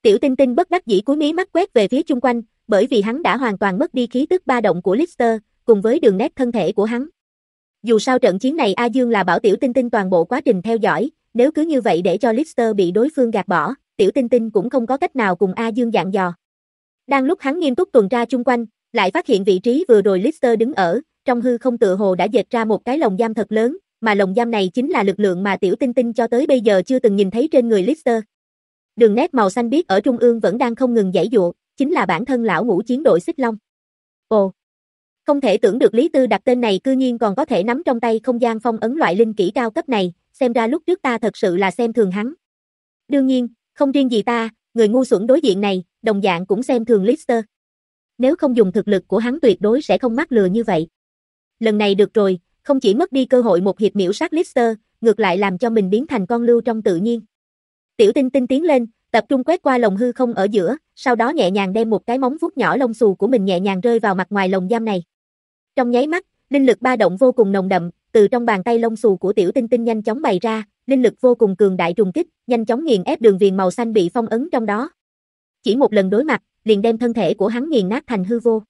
Tiểu tinh tinh bất đắc dĩ cúi mí mắt quét về phía chung quanh, bởi vì hắn đã hoàn toàn mất đi khí tức ba động của Lister, cùng với đường nét thân thể của hắn. Dù sao trận chiến này A Dương là bảo Tiểu Tinh Tinh toàn bộ quá trình theo dõi, nếu cứ như vậy để cho Lister bị đối phương gạt bỏ, Tiểu Tinh Tinh cũng không có cách nào cùng A Dương dạng dò. Đang lúc hắn nghiêm túc tuần tra chung quanh, lại phát hiện vị trí vừa rồi Lister đứng ở, trong hư không tự hồ đã dệt ra một cái lồng giam thật lớn, mà lồng giam này chính là lực lượng mà Tiểu Tinh Tinh cho tới bây giờ chưa từng nhìn thấy trên người Lister. Đường nét màu xanh biếc ở trung ương vẫn đang không ngừng giãy dụa, chính là bản thân lão ngũ chiến đội xích long. Ồ, không thể tưởng được Lý Tư đặt tên này cư nhiên còn có thể nắm trong tay không gian phong ấn loại linh kỹ cao cấp này, xem ra lúc trước ta thật sự là xem thường hắn. Đương nhiên, không riêng gì ta, người ngu xuẩn đối diện này, đồng dạng cũng xem thường Lister. Nếu không dùng thực lực của hắn tuyệt đối sẽ không mắc lừa như vậy. Lần này được rồi, không chỉ mất đi cơ hội một hiệp miễu sát Lister, ngược lại làm cho mình biến thành con lưu trong tự nhiên. Tiểu tinh tinh tiến lên, tập trung quét qua lồng hư không ở giữa, sau đó nhẹ nhàng đem một cái móng vuốt nhỏ lông xù của mình nhẹ nhàng rơi vào mặt ngoài lồng giam này. Trong nháy mắt, linh lực ba động vô cùng nồng đậm, từ trong bàn tay lông xù của tiểu tinh tinh nhanh chóng bày ra, linh lực vô cùng cường đại trùng kích, nhanh chóng nghiền ép đường viền màu xanh bị phong ấn trong đó. Chỉ một lần đối mặt, liền đem thân thể của hắn nghiền nát thành hư vô.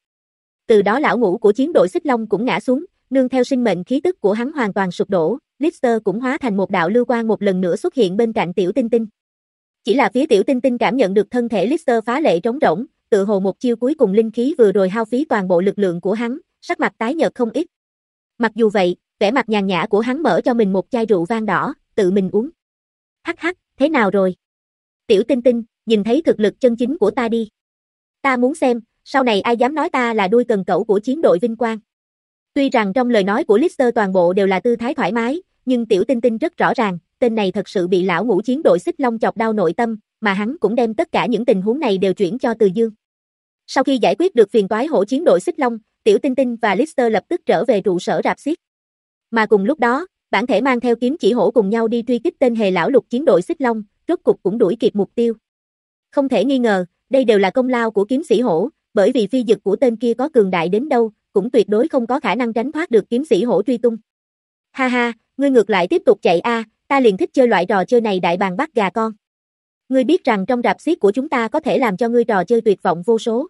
Từ đó lão ngũ của chiến đội xích long cũng ngã xuống, nương theo sinh mệnh khí tức của hắn hoàn toàn sụp đổ, Lister cũng hóa thành một đạo lưu quang một lần nữa xuất hiện bên cạnh tiểu tinh tinh. Chỉ là phía tiểu tinh tinh cảm nhận được thân thể Lister phá lệ trống rỗng, tự hồ một chiêu cuối cùng linh khí vừa rồi hao phí toàn bộ lực lượng của hắn, sắc mặt tái nhợt không ít. Mặc dù vậy, vẻ mặt nhàn nhã của hắn mở cho mình một chai rượu vang đỏ, tự mình uống. Hắc hắc, thế nào rồi? Tiểu tinh tinh, nhìn thấy thực lực chân chính của ta đi. Ta muốn xem, sau này ai dám nói ta là đuôi cần cẩu của chiến đội vinh quang. Tuy rằng trong lời nói của Lister toàn bộ đều là tư thái thoải mái, nhưng Tiểu Tinh Tinh rất rõ ràng, tên này thật sự bị lão ngũ chiến đội xích long chọc đau nội tâm, mà hắn cũng đem tất cả những tình huống này đều chuyển cho Từ Dương. Sau khi giải quyết được phiền toái hổ chiến đội xích long, Tiểu Tinh Tinh và Lister lập tức trở về trụ sở rạp xiết. Mà cùng lúc đó, bản thể mang theo kiếm chỉ hổ cùng nhau đi truy kích tên hề lão lục chiến đội xích long, rốt cục cũng đuổi kịp mục tiêu. Không thể nghi ngờ, đây đều là công lao của kiếm sĩ hổ, bởi vì phi dực của tên kia có cường đại đến đâu, cũng tuyệt đối không có khả năng tránh thoát được kiếm sĩ hổ truy tung. Ha ha, ngươi ngược lại tiếp tục chạy a, ta liền thích chơi loại trò chơi này đại bàng bắt gà con. Ngươi biết rằng trong rạp xiết của chúng ta có thể làm cho ngươi trò chơi tuyệt vọng vô số.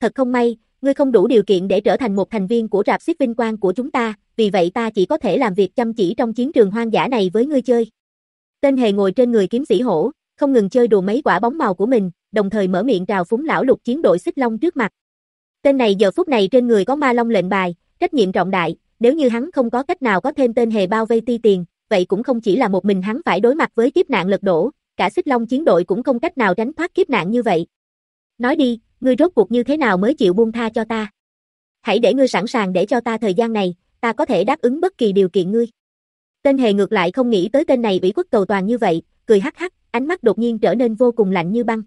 Thật không may, ngươi không đủ điều kiện để trở thành một thành viên của rạp xiết vinh quang của chúng ta, vì vậy ta chỉ có thể làm việc chăm chỉ trong chiến trường hoang dã này với ngươi chơi. Tên hề ngồi trên người kiếm sĩ hổ, không ngừng chơi đùa mấy quả bóng màu của mình, đồng thời mở miệng trào phúng lão lục chiến đội xích long trước mặt. Tên này giờ phút này trên người có ma long lệnh bài, trách nhiệm trọng đại, nếu như hắn không có cách nào có thêm tên hề bao vây ti tiền, vậy cũng không chỉ là một mình hắn phải đối mặt với kiếp nạn lật đổ, cả xích long chiến đội cũng không cách nào tránh thoát kiếp nạn như vậy. Nói đi, ngươi rốt cuộc như thế nào mới chịu buông tha cho ta? Hãy để ngươi sẵn sàng để cho ta thời gian này, ta có thể đáp ứng bất kỳ điều kiện ngươi. Tên hề ngược lại không nghĩ tới tên này bị quốc cầu toàn như vậy, cười hắc hắc, ánh mắt đột nhiên trở nên vô cùng lạnh như băng.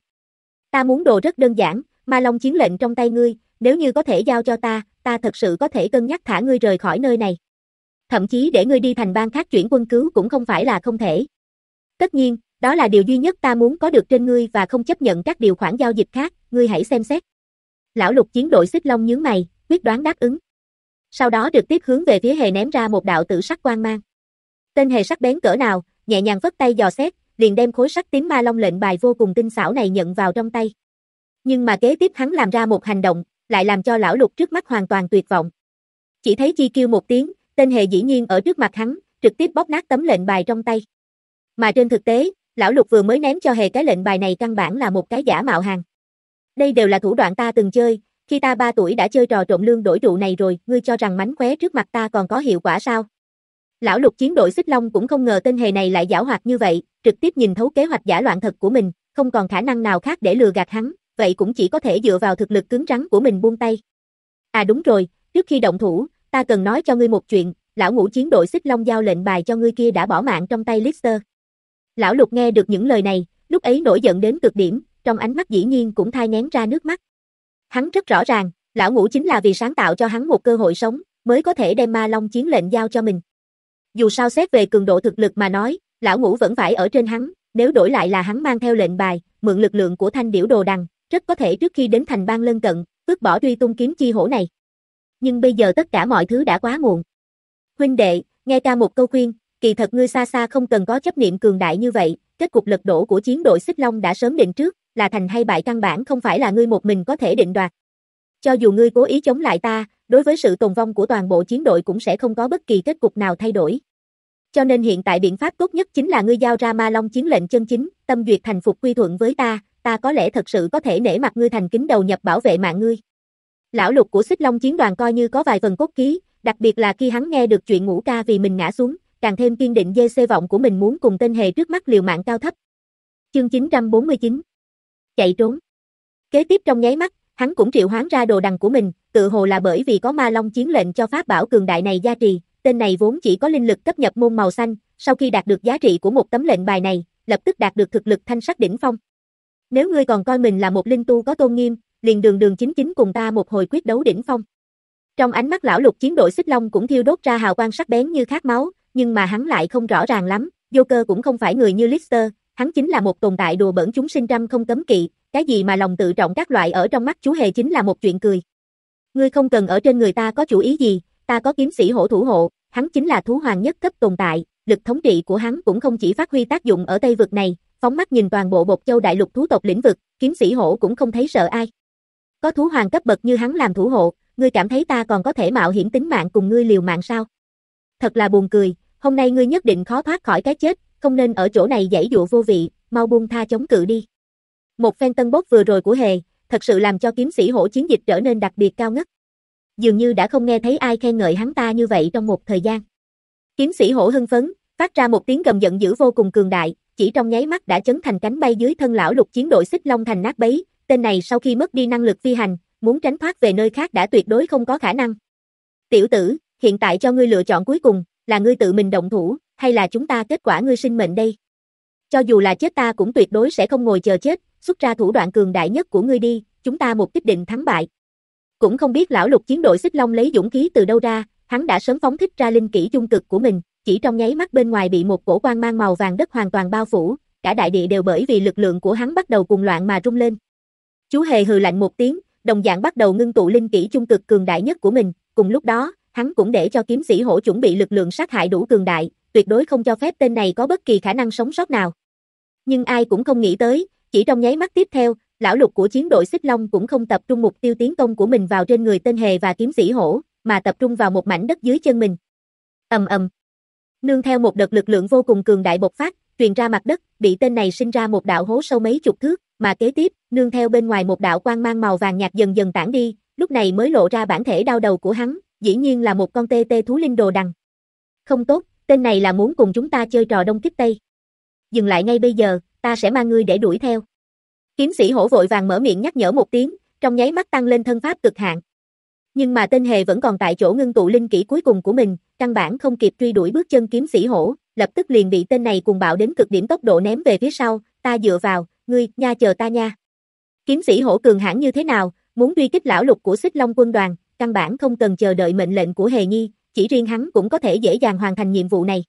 Ta muốn đồ rất đơn giản, ma long chiến lệnh trong tay ngươi, nếu như có thể giao cho ta, ta thật sự có thể cân nhắc thả ngươi rời khỏi nơi này. Thậm chí để ngươi đi thành bang khác chuyển quân cứu cũng không phải là không thể. Tất nhiên, đó là điều duy nhất ta muốn có được trên ngươi và không chấp nhận các điều khoản giao dịch khác, ngươi hãy xem xét. Lão lục chiến đội xích long nhướng mày, quyết đoán đáp ứng. Sau đó trực tiếp hướng về phía hề ném ra một đạo tử sắc quang mang. Tên hề sắc bén cỡ nào, nhẹ nhàng vất tay dò xét, liền đem khối sắc tím ma long lệnh bài vô cùng tinh xảo này nhận vào trong tay. Nhưng mà kế tiếp hắn làm ra một hành động, lại làm cho lão lục trước mắt hoàn toàn tuyệt vọng. Chỉ thấy chi kêu một tiếng, tên hề dĩ nhiên ở trước mặt hắn, trực tiếp bóp nát tấm lệnh bài trong tay. Mà trên thực tế, lão lục vừa mới ném cho hề cái lệnh bài này căn bản là một cái giả mạo hàng. Đây đều là thủ đoạn ta từng chơi, khi ta 3 tuổi đã chơi trò trộm lương đổi trụ này rồi, ngươi cho rằng mánh khóe trước mặt ta còn có hiệu quả sao? Lão lục chiến đội xích long cũng không ngờ tên hề này lại giả hoạt như vậy, trực tiếp nhìn thấu kế hoạch giả loạn thật của mình, không còn khả năng nào khác để lừa gạt hắn, vậy cũng chỉ có thể dựa vào thực lực cứng rắn của mình buông tay. À đúng rồi, trước khi động thủ, ta cần nói cho ngươi một chuyện, lão ngũ chiến đội xích long giao lệnh bài cho ngươi kia đã bỏ mạng trong tay Lister. Lão lục nghe được những lời này, lúc ấy nổi giận đến cực điểm, trong ánh mắt dĩ nhiên cũng thai nén ra nước mắt. Hắn rất rõ ràng, lão ngũ chính là vì sáng tạo cho hắn một cơ hội sống, mới có thể đem ma long chiến lệnh giao cho mình. Dù sao xét về cường độ thực lực mà nói, lão ngũ vẫn phải ở trên hắn, nếu đổi lại là hắn mang theo lệnh bài, mượn lực lượng của thanh điểu đồ đằng, rất có thể trước khi đến thành bang lân cận, vứt bỏ truy tung kiếm chi hổ này. Nhưng bây giờ tất cả mọi thứ đã quá muộn. Huynh đệ, nghe ca một câu khuyên, kỳ thật ngươi xa xa không cần có chấp niệm cường đại như vậy, kết cục lật đổ của chiến đội Xích Long đã sớm định trước, là thành hay bại căn bản không phải là ngươi một mình có thể định đoạt. Cho dù ngươi cố ý chống lại ta, đối với sự tồn vong của toàn bộ chiến đội cũng sẽ không có bất kỳ kết cục nào thay đổi. Cho nên hiện tại biện pháp tốt nhất chính là ngươi giao ra ma long chiến lệnh chân chính, tâm duyệt thành phục quy thuận với ta, ta có lẽ thật sự có thể nể mặt ngươi thành kính đầu nhập bảo vệ mạng ngươi. Lão lục của xích long chiến đoàn coi như có vài phần cốt ký, đặc biệt là khi hắn nghe được chuyện ngũ ca vì mình ngã xuống, càng thêm kiên định dê xê vọng của mình muốn cùng tên hề trước mắt liều mạng cao thấp. Chương 949 Chạy trốn Kế tiếp trong nháy mắt, hắn cũng triệu hoán ra đồ đằng của mình, tự hồ là bởi vì có ma long chiến lệnh cho pháp bảo cường đại này gia trì, tên này vốn chỉ có linh lực cấp nhập môn màu xanh, sau khi đạt được giá trị của một tấm lệnh bài này, lập tức đạt được thực lực thanh sắc đỉnh phong. Nếu ngươi còn coi mình là một linh tu có tôn nghiêm, liền đường đường chính chính cùng ta một hồi quyết đấu đỉnh phong. Trong ánh mắt lão lục chiến đội xích long cũng thiêu đốt ra hào quang sắc bén như khát máu, nhưng mà hắn lại không rõ ràng lắm, Joker cũng không phải người như Lister, hắn chính là một tồn tại đùa bỡn chúng sinh trăm không cấm kỵ, cái gì mà lòng tự trọng các loại ở trong mắt chú hề chính là một chuyện cười. Ngươi không cần ở trên người ta có chủ ý gì, ta có kiếm sĩ hổ thủ hộ, hắn chính là thú hoàng nhất cấp tồn tại, lực thống trị của hắn cũng không chỉ phát huy tác dụng ở Tây vực này, phóng mắt nhìn toàn bộ Bột Châu đại lục thú tộc lĩnh vực, kiếm sĩ hổ cũng không thấy sợ ai. Có thú hoàng cấp bậc như hắn làm thủ hộ, ngươi cảm thấy ta còn có thể mạo hiểm tính mạng cùng ngươi liều mạng sao? Thật là buồn cười, hôm nay ngươi nhất định khó thoát khỏi cái chết, không nên ở chỗ này dãy dụa vô vị, mau buông tha chống cự đi. Một phen tân bốc vừa rồi của Hề, thật sự làm cho kiếm sĩ hổ chiến dịch trở nên đặc biệt cao ngất. Dường như đã không nghe thấy ai khen ngợi hắn ta như vậy trong một thời gian. Kiếm sĩ hổ hưng phấn, phát ra một tiếng gầm giận dữ vô cùng cường đại, chỉ trong nháy mắt đã chấn thành cánh bay dưới thân lão lục chiến đội xích long thành nát bấy, tên này sau khi mất đi năng lực phi hành, muốn tránh thoát về nơi khác đã tuyệt đối không có khả năng. Tiểu tử, hiện tại cho ngươi lựa chọn cuối cùng, là ngươi tự mình động thủ, hay là chúng ta kết quả ngươi sinh mệnh đây? Cho dù là chết ta cũng tuyệt đối sẽ không ngồi chờ chết, xuất ra thủ đoạn cường đại nhất của ngươi đi, chúng ta một quyết định thắng bại. Cũng không biết lão lục chiến đội xích long lấy dũng khí từ đâu ra, hắn đã sớm phóng thích ra linh kỹ chung cực của mình, chỉ trong nháy mắt bên ngoài bị một cổ quang mang màu vàng đất hoàn toàn bao phủ, cả đại địa đều bởi vì lực lượng của hắn bắt đầu cùng loạn mà rung lên. Chú hề hừ lạnh một tiếng, đồng dạng bắt đầu ngưng tụ linh kỹ chung cực cường đại nhất của mình, cùng lúc đó, hắn cũng để cho kiếm sĩ hổ chuẩn bị lực lượng sát hại đủ cường đại, tuyệt đối không cho phép tên này có bất kỳ khả năng sống sót nào. Nhưng ai cũng không nghĩ tới, chỉ trong nháy mắt tiếp theo, lão lục của chiến đội Xích Long cũng không tập trung mục tiêu tiến công của mình vào trên người tên hề và kiếm sĩ hổ, mà tập trung vào một mảnh đất dưới chân mình. Ầm ầm. Nương theo một đợt lực lượng vô cùng cường đại bộc phát, truyền ra mặt đất, bị tên này sinh ra một đạo hố sâu mấy chục thước, mà kế tiếp, nương theo bên ngoài một đạo quang mang màu vàng nhạt dần dần tản đi, lúc này mới lộ ra bản thể đau đầu của hắn, dĩ nhiên là một con tê tê thú linh đồ đằng. Không tốt, tên này là muốn cùng chúng ta chơi trò đông kích tây. Dừng lại ngay bây giờ, ta sẽ mang ngươi để đuổi theo. Kiếm sĩ hổ vội vàng mở miệng nhắc nhở một tiếng, trong nháy mắt tăng lên thân pháp cực hạn. Nhưng mà tên hề vẫn còn tại chỗ ngưng tụ linh kỹ cuối cùng của mình, căn bản không kịp truy đuổi bước chân kiếm sĩ hổ, lập tức liền bị tên này cùng bạo đến cực điểm tốc độ ném về phía sau, ta dựa vào, ngươi, nha chờ ta nha. Kiếm sĩ hổ cường hãn như thế nào, muốn truy kích lão lục của xích long quân đoàn, căn bản không cần chờ đợi mệnh lệnh của hề nhi, chỉ riêng hắn cũng có thể dễ dàng hoàn thành nhiệm vụ này.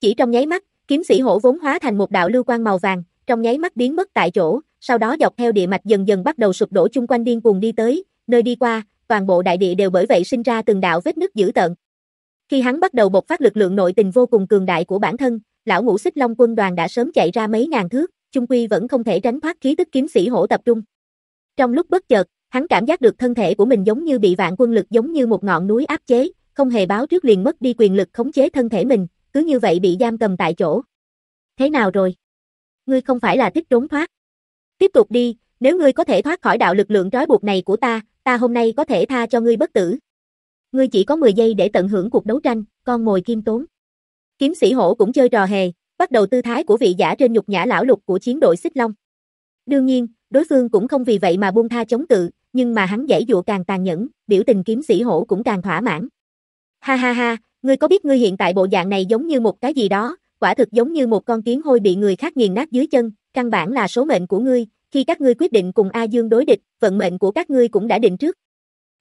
Chỉ trong nháy mắt, kiếm sĩ hổ vốn hóa thành một đạo lưu quang màu vàng, trong nháy mắt biến mất tại chỗ, sau đó dọc theo địa mạch dần dần bắt đầu sụp đổ chung quanh điên cuồng đi tới, nơi đi qua, toàn bộ đại địa đều bởi vậy sinh ra từng đạo vết nứt dữ tợn. Khi hắn bắt đầu bộc phát lực lượng nội tình vô cùng cường đại của bản thân, lão ngũ xích long quân đoàn đã sớm chạy ra mấy ngàn thước, chung quy vẫn không thể tránh thoát khí tức kiếm sĩ hổ tập trung. Trong lúc bất chợt, hắn cảm giác được thân thể của mình giống như bị vạn quân lực giống như một ngọn núi áp chế, không hề báo trước liền mất đi quyền lực khống chế thân thể mình, cứ như vậy bị giam cầm tại chỗ. Thế nào rồi? Ngươi không phải là thích trốn thoát. Tiếp tục đi, nếu ngươi có thể thoát khỏi đạo lực lượng trói buộc này của ta, ta hôm nay có thể tha cho ngươi bất tử. Ngươi chỉ có 10 giây để tận hưởng cuộc đấu tranh, con mồi kim tốn. Kiếm sĩ hổ cũng chơi trò hề, bắt đầu tư thái của vị giả trên nhục nhã lão lục của chiến đội xích long. Đương nhiên, đối phương cũng không vì vậy mà buông tha chống cự, nhưng mà hắn dãy dụa càng tàn nhẫn, biểu tình kiếm sĩ hổ cũng càng thỏa mãn. Ha ha ha, ngươi có biết ngươi hiện tại bộ dạng này giống như một cái gì đó, quả thực giống như một con kiến hôi bị người khác nghiền nát dưới chân, căn bản là số mệnh của ngươi, khi các ngươi quyết định cùng A Dương đối địch, vận mệnh của các ngươi cũng đã định trước.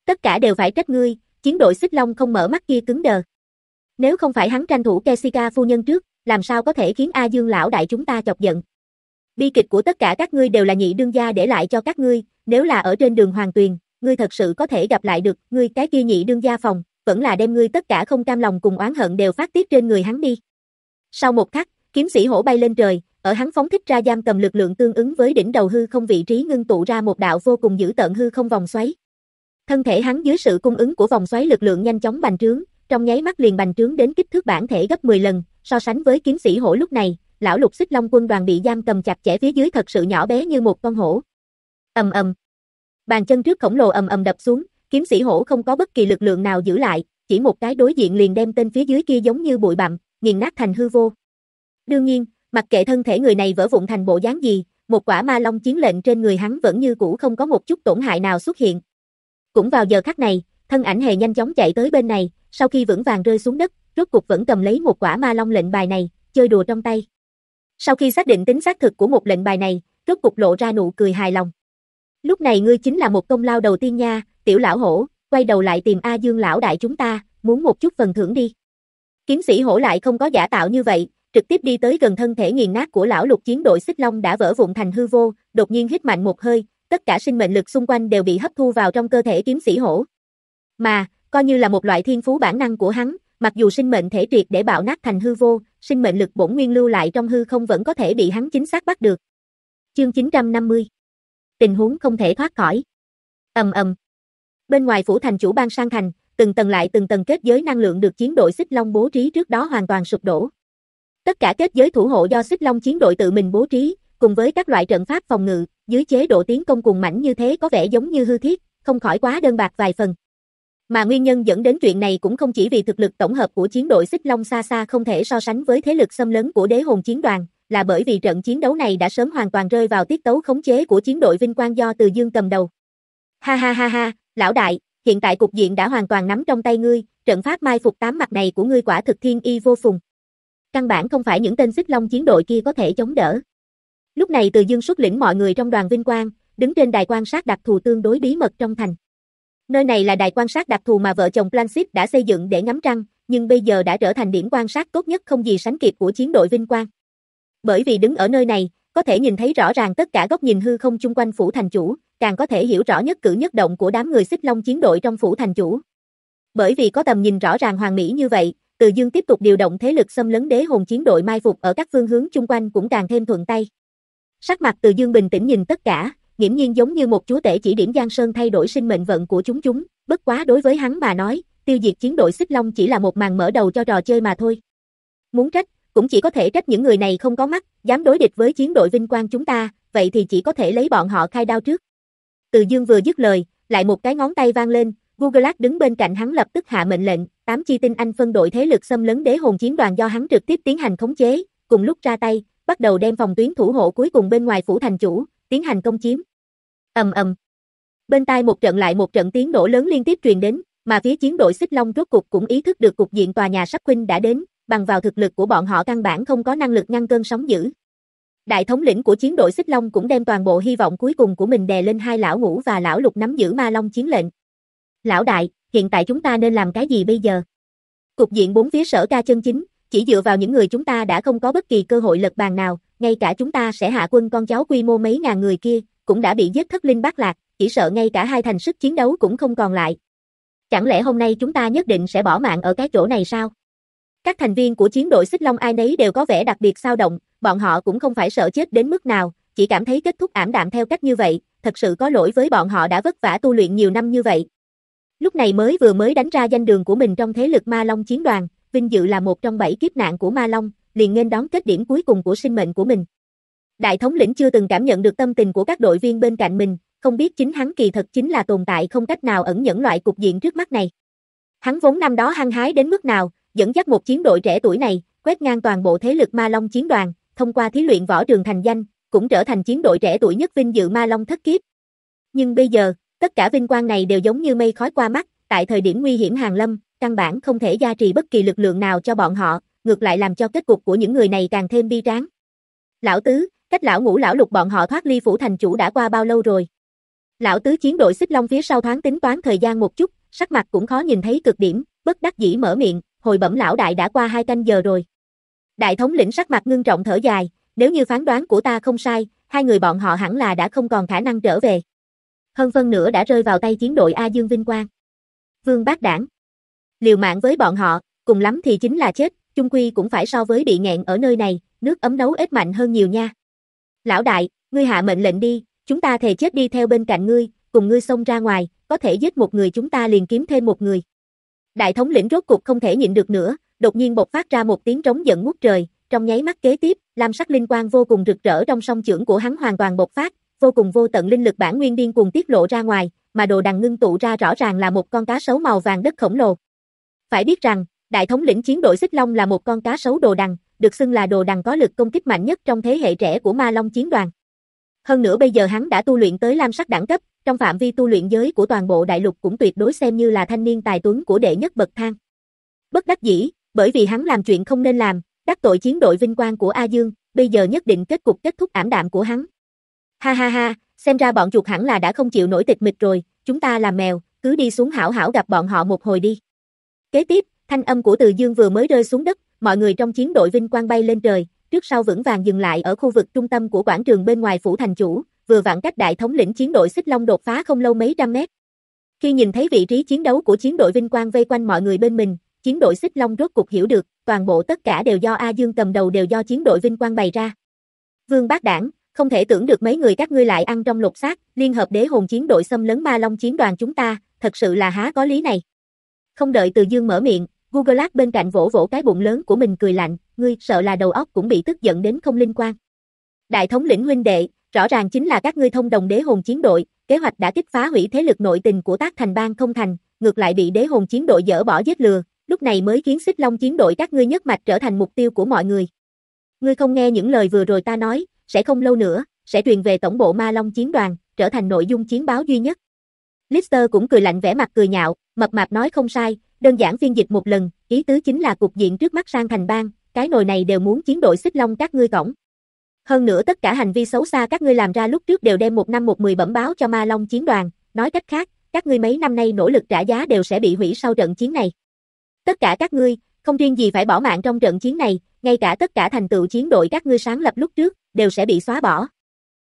Tất cả đều phải trách ngươi, chiến đội xích long không mở mắt kia cứng đờ. Nếu không phải hắn tranh thủ Kesika phu nhân trước, làm sao có thể khiến A Dương lão đại chúng ta chọc giận. Bi kịch của tất cả các ngươi đều là nhị đương gia để lại cho các ngươi, nếu là ở trên đường Hoàng Tuyền, ngươi thật sự có thể gặp lại được, ngươi cái kia nhị đương gia phòng, vẫn là đem ngươi tất cả không cam lòng cùng oán hận đều phát tiết trên người hắn đi. Sau một khắc, kiếm sĩ hổ bay lên trời, ở hắn phóng thích ra giam cầm lực lượng tương ứng với đỉnh đầu hư không vị trí ngưng tụ ra một đạo vô cùng dữ tận hư không vòng xoáy. Thân thể hắn dưới sự cung ứng của vòng xoáy lực lượng nhanh chóng bành trướng, trong nháy mắt liền bành trướng đến kích thước bản thể gấp 10 lần, so sánh với kiếm sĩ hổ lúc này, lão lục xích long quân đoàn bị giam cầm chặt chẽ phía dưới thật sự nhỏ bé như một con hổ. Ầm ầm. Bàn chân trước khổng lồ ầm ầm đập xuống, kiếm sĩ hổ không có bất kỳ lực lượng nào giữ lại, chỉ một cái đối diện liền đem tên phía dưới kia giống như bụi bặm, nghiền nát thành hư vô. Đương nhiên, mặc kệ thân thể người này vỡ vụn thành bộ dáng gì, một quả ma long chiến lệnh trên người hắn vẫn như cũ không có một chút tổn hại nào xuất hiện. Cũng vào giờ khắc này, thân ảnh hề nhanh chóng chạy tới bên này, sau khi vững vàng rơi xuống đất, rốt cục vẫn cầm lấy một quả ma long lệnh bài này, chơi đùa trong tay. Sau khi xác định tính xác thực của một lệnh bài này, rốt cục lộ ra nụ cười hài lòng. Lúc này ngươi chính là một công lao đầu tiên nha, tiểu lão hổ, quay đầu lại tìm A Dương lão đại chúng ta, muốn một chút phần thưởng đi. Kiếm sĩ hổ lại không có giả tạo như vậy, trực tiếp đi tới gần thân thể nghiền nát của lão lục chiến đội xích long đã vỡ vụn thành hư vô, đột nhiên hít mạnh một hơi, tất cả sinh mệnh lực xung quanh đều bị hấp thu vào trong cơ thể kiếm sĩ hổ. Mà, coi như là một loại thiên phú bản năng của hắn, mặc dù sinh mệnh thể triệt để bạo nát thành hư vô, sinh mệnh lực bổn nguyên lưu lại trong hư không vẫn có thể bị hắn chính xác bắt được. Chương 950 Tình huống không thể thoát khỏi. Ầm ầm. Bên ngoài phủ thành chủ ban sang thành, từng tầng lại từng tầng kết giới năng lượng được chiến đội xích long bố trí trước đó hoàn toàn sụp đổ. Tất cả kết giới thủ hộ do xích long chiến đội tự mình bố trí, cùng với các loại trận pháp phòng ngự, dưới chế độ tiến công cùng mảnh như thế có vẻ giống như hư thiết, không khỏi quá đơn bạc vài phần. Mà nguyên nhân dẫn đến chuyện này cũng không chỉ vì thực lực tổng hợp của chiến đội xích long xa xa không thể so sánh với thế lực xâm lấn của đế hồn chiến đoàn, là bởi vì trận chiến đấu này đã sớm hoàn toàn rơi vào tiết tấu khống chế của chiến đội Vinh Quang do Từ Dương cầm đầu. Ha ha ha ha, lão đại, hiện tại cục diện đã hoàn toàn nắm trong tay ngươi, trận pháp mai phục tám mặt này của ngươi quả thực thiên y vô phùng. Căn bản không phải những tên xích long chiến đội kia có thể chống đỡ. Lúc này Từ Dương xuất lĩnh mọi người trong đoàn vinh quang, đứng trên đài quan sát đặc thù tương đối bí mật trong thành. Nơi này là đài quan sát đặc thù mà vợ chồng Plansit đã xây dựng để ngắm trăng, nhưng bây giờ đã trở thành điểm quan sát tốt nhất không gì sánh kịp của chiến đội Vinh Quang. Bởi vì đứng ở nơi này, có thể nhìn thấy rõ ràng tất cả góc nhìn hư không chung quanh phủ thành chủ, càng có thể hiểu rõ nhất cử nhất động của đám người xích long chiến đội trong phủ thành chủ. Bởi vì có tầm nhìn rõ ràng hoàn mỹ như vậy, Từ Dương tiếp tục điều động thế lực xâm lấn đế hồn chiến đội mai phục ở các phương hướng chung quanh cũng càng thêm thuận tay. Sắc mặt Từ Dương bình tĩnh nhìn tất cả, nghiễm nhiên giống như một chúa tể chỉ điểm Giang Sơn thay đổi sinh mệnh vận của chúng chúng, bất quá đối với hắn mà nói, tiêu diệt chiến đội xích long chỉ là một màn mở đầu cho trò chơi mà thôi. Muốn trách, cũng chỉ có thể trách những người này không có mắt, dám đối địch với chiến đội vinh quang chúng ta, vậy thì chỉ có thể lấy bọn họ khai đao trước. Từ Dương vừa dứt lời, lại một cái ngón tay vang lên, Google đứng bên cạnh hắn lập tức hạ mệnh lệnh, tám chi tinh anh phân đội thế lực xâm lấn đế hồn chiến đoàn do hắn trực tiếp tiến hành khống chế, cùng lúc ra tay, bắt đầu đem phòng tuyến thủ hộ cuối cùng bên ngoài phủ thành chủ, tiến hành công chiếm. Ầm ầm. Bên tai một trận lại một trận tiếng nổ lớn liên tiếp truyền đến, mà phía chiến đội Xích Long rốt cục cũng ý thức được cục diện tòa nhà sắp khuynh đã đến, bằng vào thực lực của bọn họ căn bản không có năng lực ngăn cơn sóng dữ. Đại thống lĩnh của chiến đội Xích Long cũng đem toàn bộ hy vọng cuối cùng của mình đè lên hai lão ngũ và lão lục nắm giữ ma long chiến lệnh. Lão đại, hiện tại chúng ta nên làm cái gì bây giờ? Cục diện bốn phía sở ca chân chính, chỉ dựa vào những người chúng ta đã không có bất kỳ cơ hội lật bàn nào, ngay cả chúng ta sẽ hạ quân con cháu quy mô mấy ngàn người kia, cũng đã bị giết thất linh bát lạc, chỉ sợ ngay cả hai thành sức chiến đấu cũng không còn lại. Chẳng lẽ hôm nay chúng ta nhất định sẽ bỏ mạng ở cái chỗ này sao? Các thành viên của chiến đội Xích Long ai nấy đều có vẻ đặc biệt sao động, bọn họ cũng không phải sợ chết đến mức nào, chỉ cảm thấy kết thúc ảm đạm theo cách như vậy, thật sự có lỗi với bọn họ đã vất vả tu luyện nhiều năm như vậy. Lúc này mới vừa mới đánh ra danh đường của mình trong thế lực Ma Long chiến đoàn, vinh dự là một trong bảy kiếp nạn của Ma Long, liền nên đón kết điểm cuối cùng của sinh mệnh của mình. Đại thống lĩnh chưa từng cảm nhận được tâm tình của các đội viên bên cạnh mình, không biết chính hắn kỳ thật chính là tồn tại không cách nào ẩn nhẫn loại cục diện trước mắt này. Hắn vốn năm đó hăng hái đến mức nào, dẫn dắt một chiến đội trẻ tuổi này, quét ngang toàn bộ thế lực Ma Long chiến đoàn, thông qua thí luyện võ trường thành danh, cũng trở thành chiến đội trẻ tuổi nhất vinh dự Ma Long thất kiếp. Nhưng bây giờ, tất cả vinh quang này đều giống như mây khói qua mắt, tại thời điểm nguy hiểm hàng lâm, căn bản không thể gia trì bất kỳ lực lượng nào cho bọn họ, ngược lại làm cho kết cục của những người này càng thêm bi tráng. Lão tứ, cách lão ngũ lão lục bọn họ thoát ly phủ thành chủ đã qua bao lâu rồi? Lão tứ chiến đội xích long phía sau thoáng tính toán thời gian một chút, sắc mặt cũng khó nhìn thấy cực điểm, bất đắc dĩ mở miệng, hồi bẩm lão đại đã qua hai canh giờ rồi. Đại thống lĩnh sắc mặt ngưng trọng thở dài, nếu như phán đoán của ta không sai, hai người bọn họ hẳn là đã không còn khả năng trở về. Hơn phân nửa đã rơi vào tay chiến đội A Dương Vinh Quang. Vương Bác Đảng. Liều mạng với bọn họ, cùng lắm thì chính là chết, chung quy cũng phải so với bị nghẹn ở nơi này, nước ấm nấu ít mạnh hơn nhiều nha. Lão đại, ngươi hạ mệnh lệnh đi, chúng ta thề chết đi theo bên cạnh ngươi, cùng ngươi xông ra ngoài, có thể giết một người chúng ta liền kiếm thêm một người. Đại thống lĩnh rốt cục không thể nhịn được nữa, đột nhiên bộc phát ra một tiếng trống giận ngút trời, trong nháy mắt kế tiếp, lam sắc linh quang vô cùng rực rỡ trong song chưởng của hắn hoàn toàn bộc phát, vô cùng vô tận linh lực bản nguyên điên cuồng tiết lộ ra ngoài, mà đồ đằng ngưng tụ ra rõ ràng là một con cá sấu màu vàng đất khổng lồ. Phải biết rằng, đại thống lĩnh chiến đội xích long là một con cá sấu đồ đằng, được xưng là đồ đằng có lực công kích mạnh nhất trong thế hệ trẻ của ma long chiến đoàn. Hơn nữa bây giờ hắn đã tu luyện tới lam sắc đẳng cấp, trong phạm vi tu luyện giới của toàn bộ đại lục cũng tuyệt đối xem như là thanh niên tài tuấn của đệ nhất bậc thang. Bất đắc dĩ, bởi vì hắn làm chuyện không nên làm, đắc tội chiến đội vinh quang của A Dương, bây giờ nhất định kết cục kết thúc ảm đạm của hắn. Ha ha ha, xem ra bọn chuột hẳn là đã không chịu nổi tịch mịch rồi, chúng ta làm mèo, cứ đi xuống hảo hảo gặp bọn họ một hồi đi. Kế tiếp, thanh âm của Từ Dương vừa mới rơi xuống đất, mọi người trong chiến đội vinh quang bay lên trời, trước sau vững vàng dừng lại ở khu vực trung tâm của quảng trường bên ngoài phủ thành chủ, vừa vặn cách đại thống lĩnh chiến đội Xích Long đột phá không lâu mấy trăm mét. Khi nhìn thấy vị trí chiến đấu của chiến đội Vinh Quang vây quanh mọi người bên mình, chiến đội Xích Long rốt cục hiểu được, toàn bộ tất cả đều do A Dương cầm đầu đều do chiến đội Vinh Quang bày ra. Vương Bác Đảng, không thể tưởng được mấy người các ngươi lại ăn trong lục xác, liên hợp đế hồn chiến đội xâm lấn Ma Long chiến đoàn chúng ta, thật sự là há có lý này. Không đợi Từ Dương mở miệng, Google Ads bên cạnh vỗ vỗ cái bụng lớn của mình cười lạnh, ngươi sợ là đầu óc cũng bị tức giận đến không linh quan. Đại thống lĩnh huynh đệ, rõ ràng chính là các ngươi thông đồng đế hồn chiến đội, kế hoạch đã kích phá hủy thế lực nội tình của tác thành bang không thành, ngược lại bị đế hồn chiến đội dỡ bỏ giết lừa, lúc này mới khiến xích long chiến đội các ngươi nhất mạch trở thành mục tiêu của mọi người. Ngươi không nghe những lời vừa rồi ta nói, sẽ không lâu nữa, sẽ truyền về tổng bộ Ma Long chiến đoàn, trở thành nội dung chiến báo duy nhất. Lister cũng cười lạnh vẻ mặt cười nhạo, mập mạp nói không sai, đơn giản phiên dịch một lần, ý tứ chính là cục diện trước mắt sang thành bang, cái nồi này đều muốn chiến đội xích long các ngươi cổng. Hơn nữa tất cả hành vi xấu xa các ngươi làm ra lúc trước đều đem một năm một mười bẩm báo cho Ma Long chiến đoàn, nói cách khác, các ngươi mấy năm nay nỗ lực trả giá đều sẽ bị hủy sau trận chiến này. Tất cả các ngươi, không riêng gì phải bỏ mạng trong trận chiến này, ngay cả tất cả thành tựu chiến đội các ngươi sáng lập lúc trước, đều sẽ bị xóa bỏ.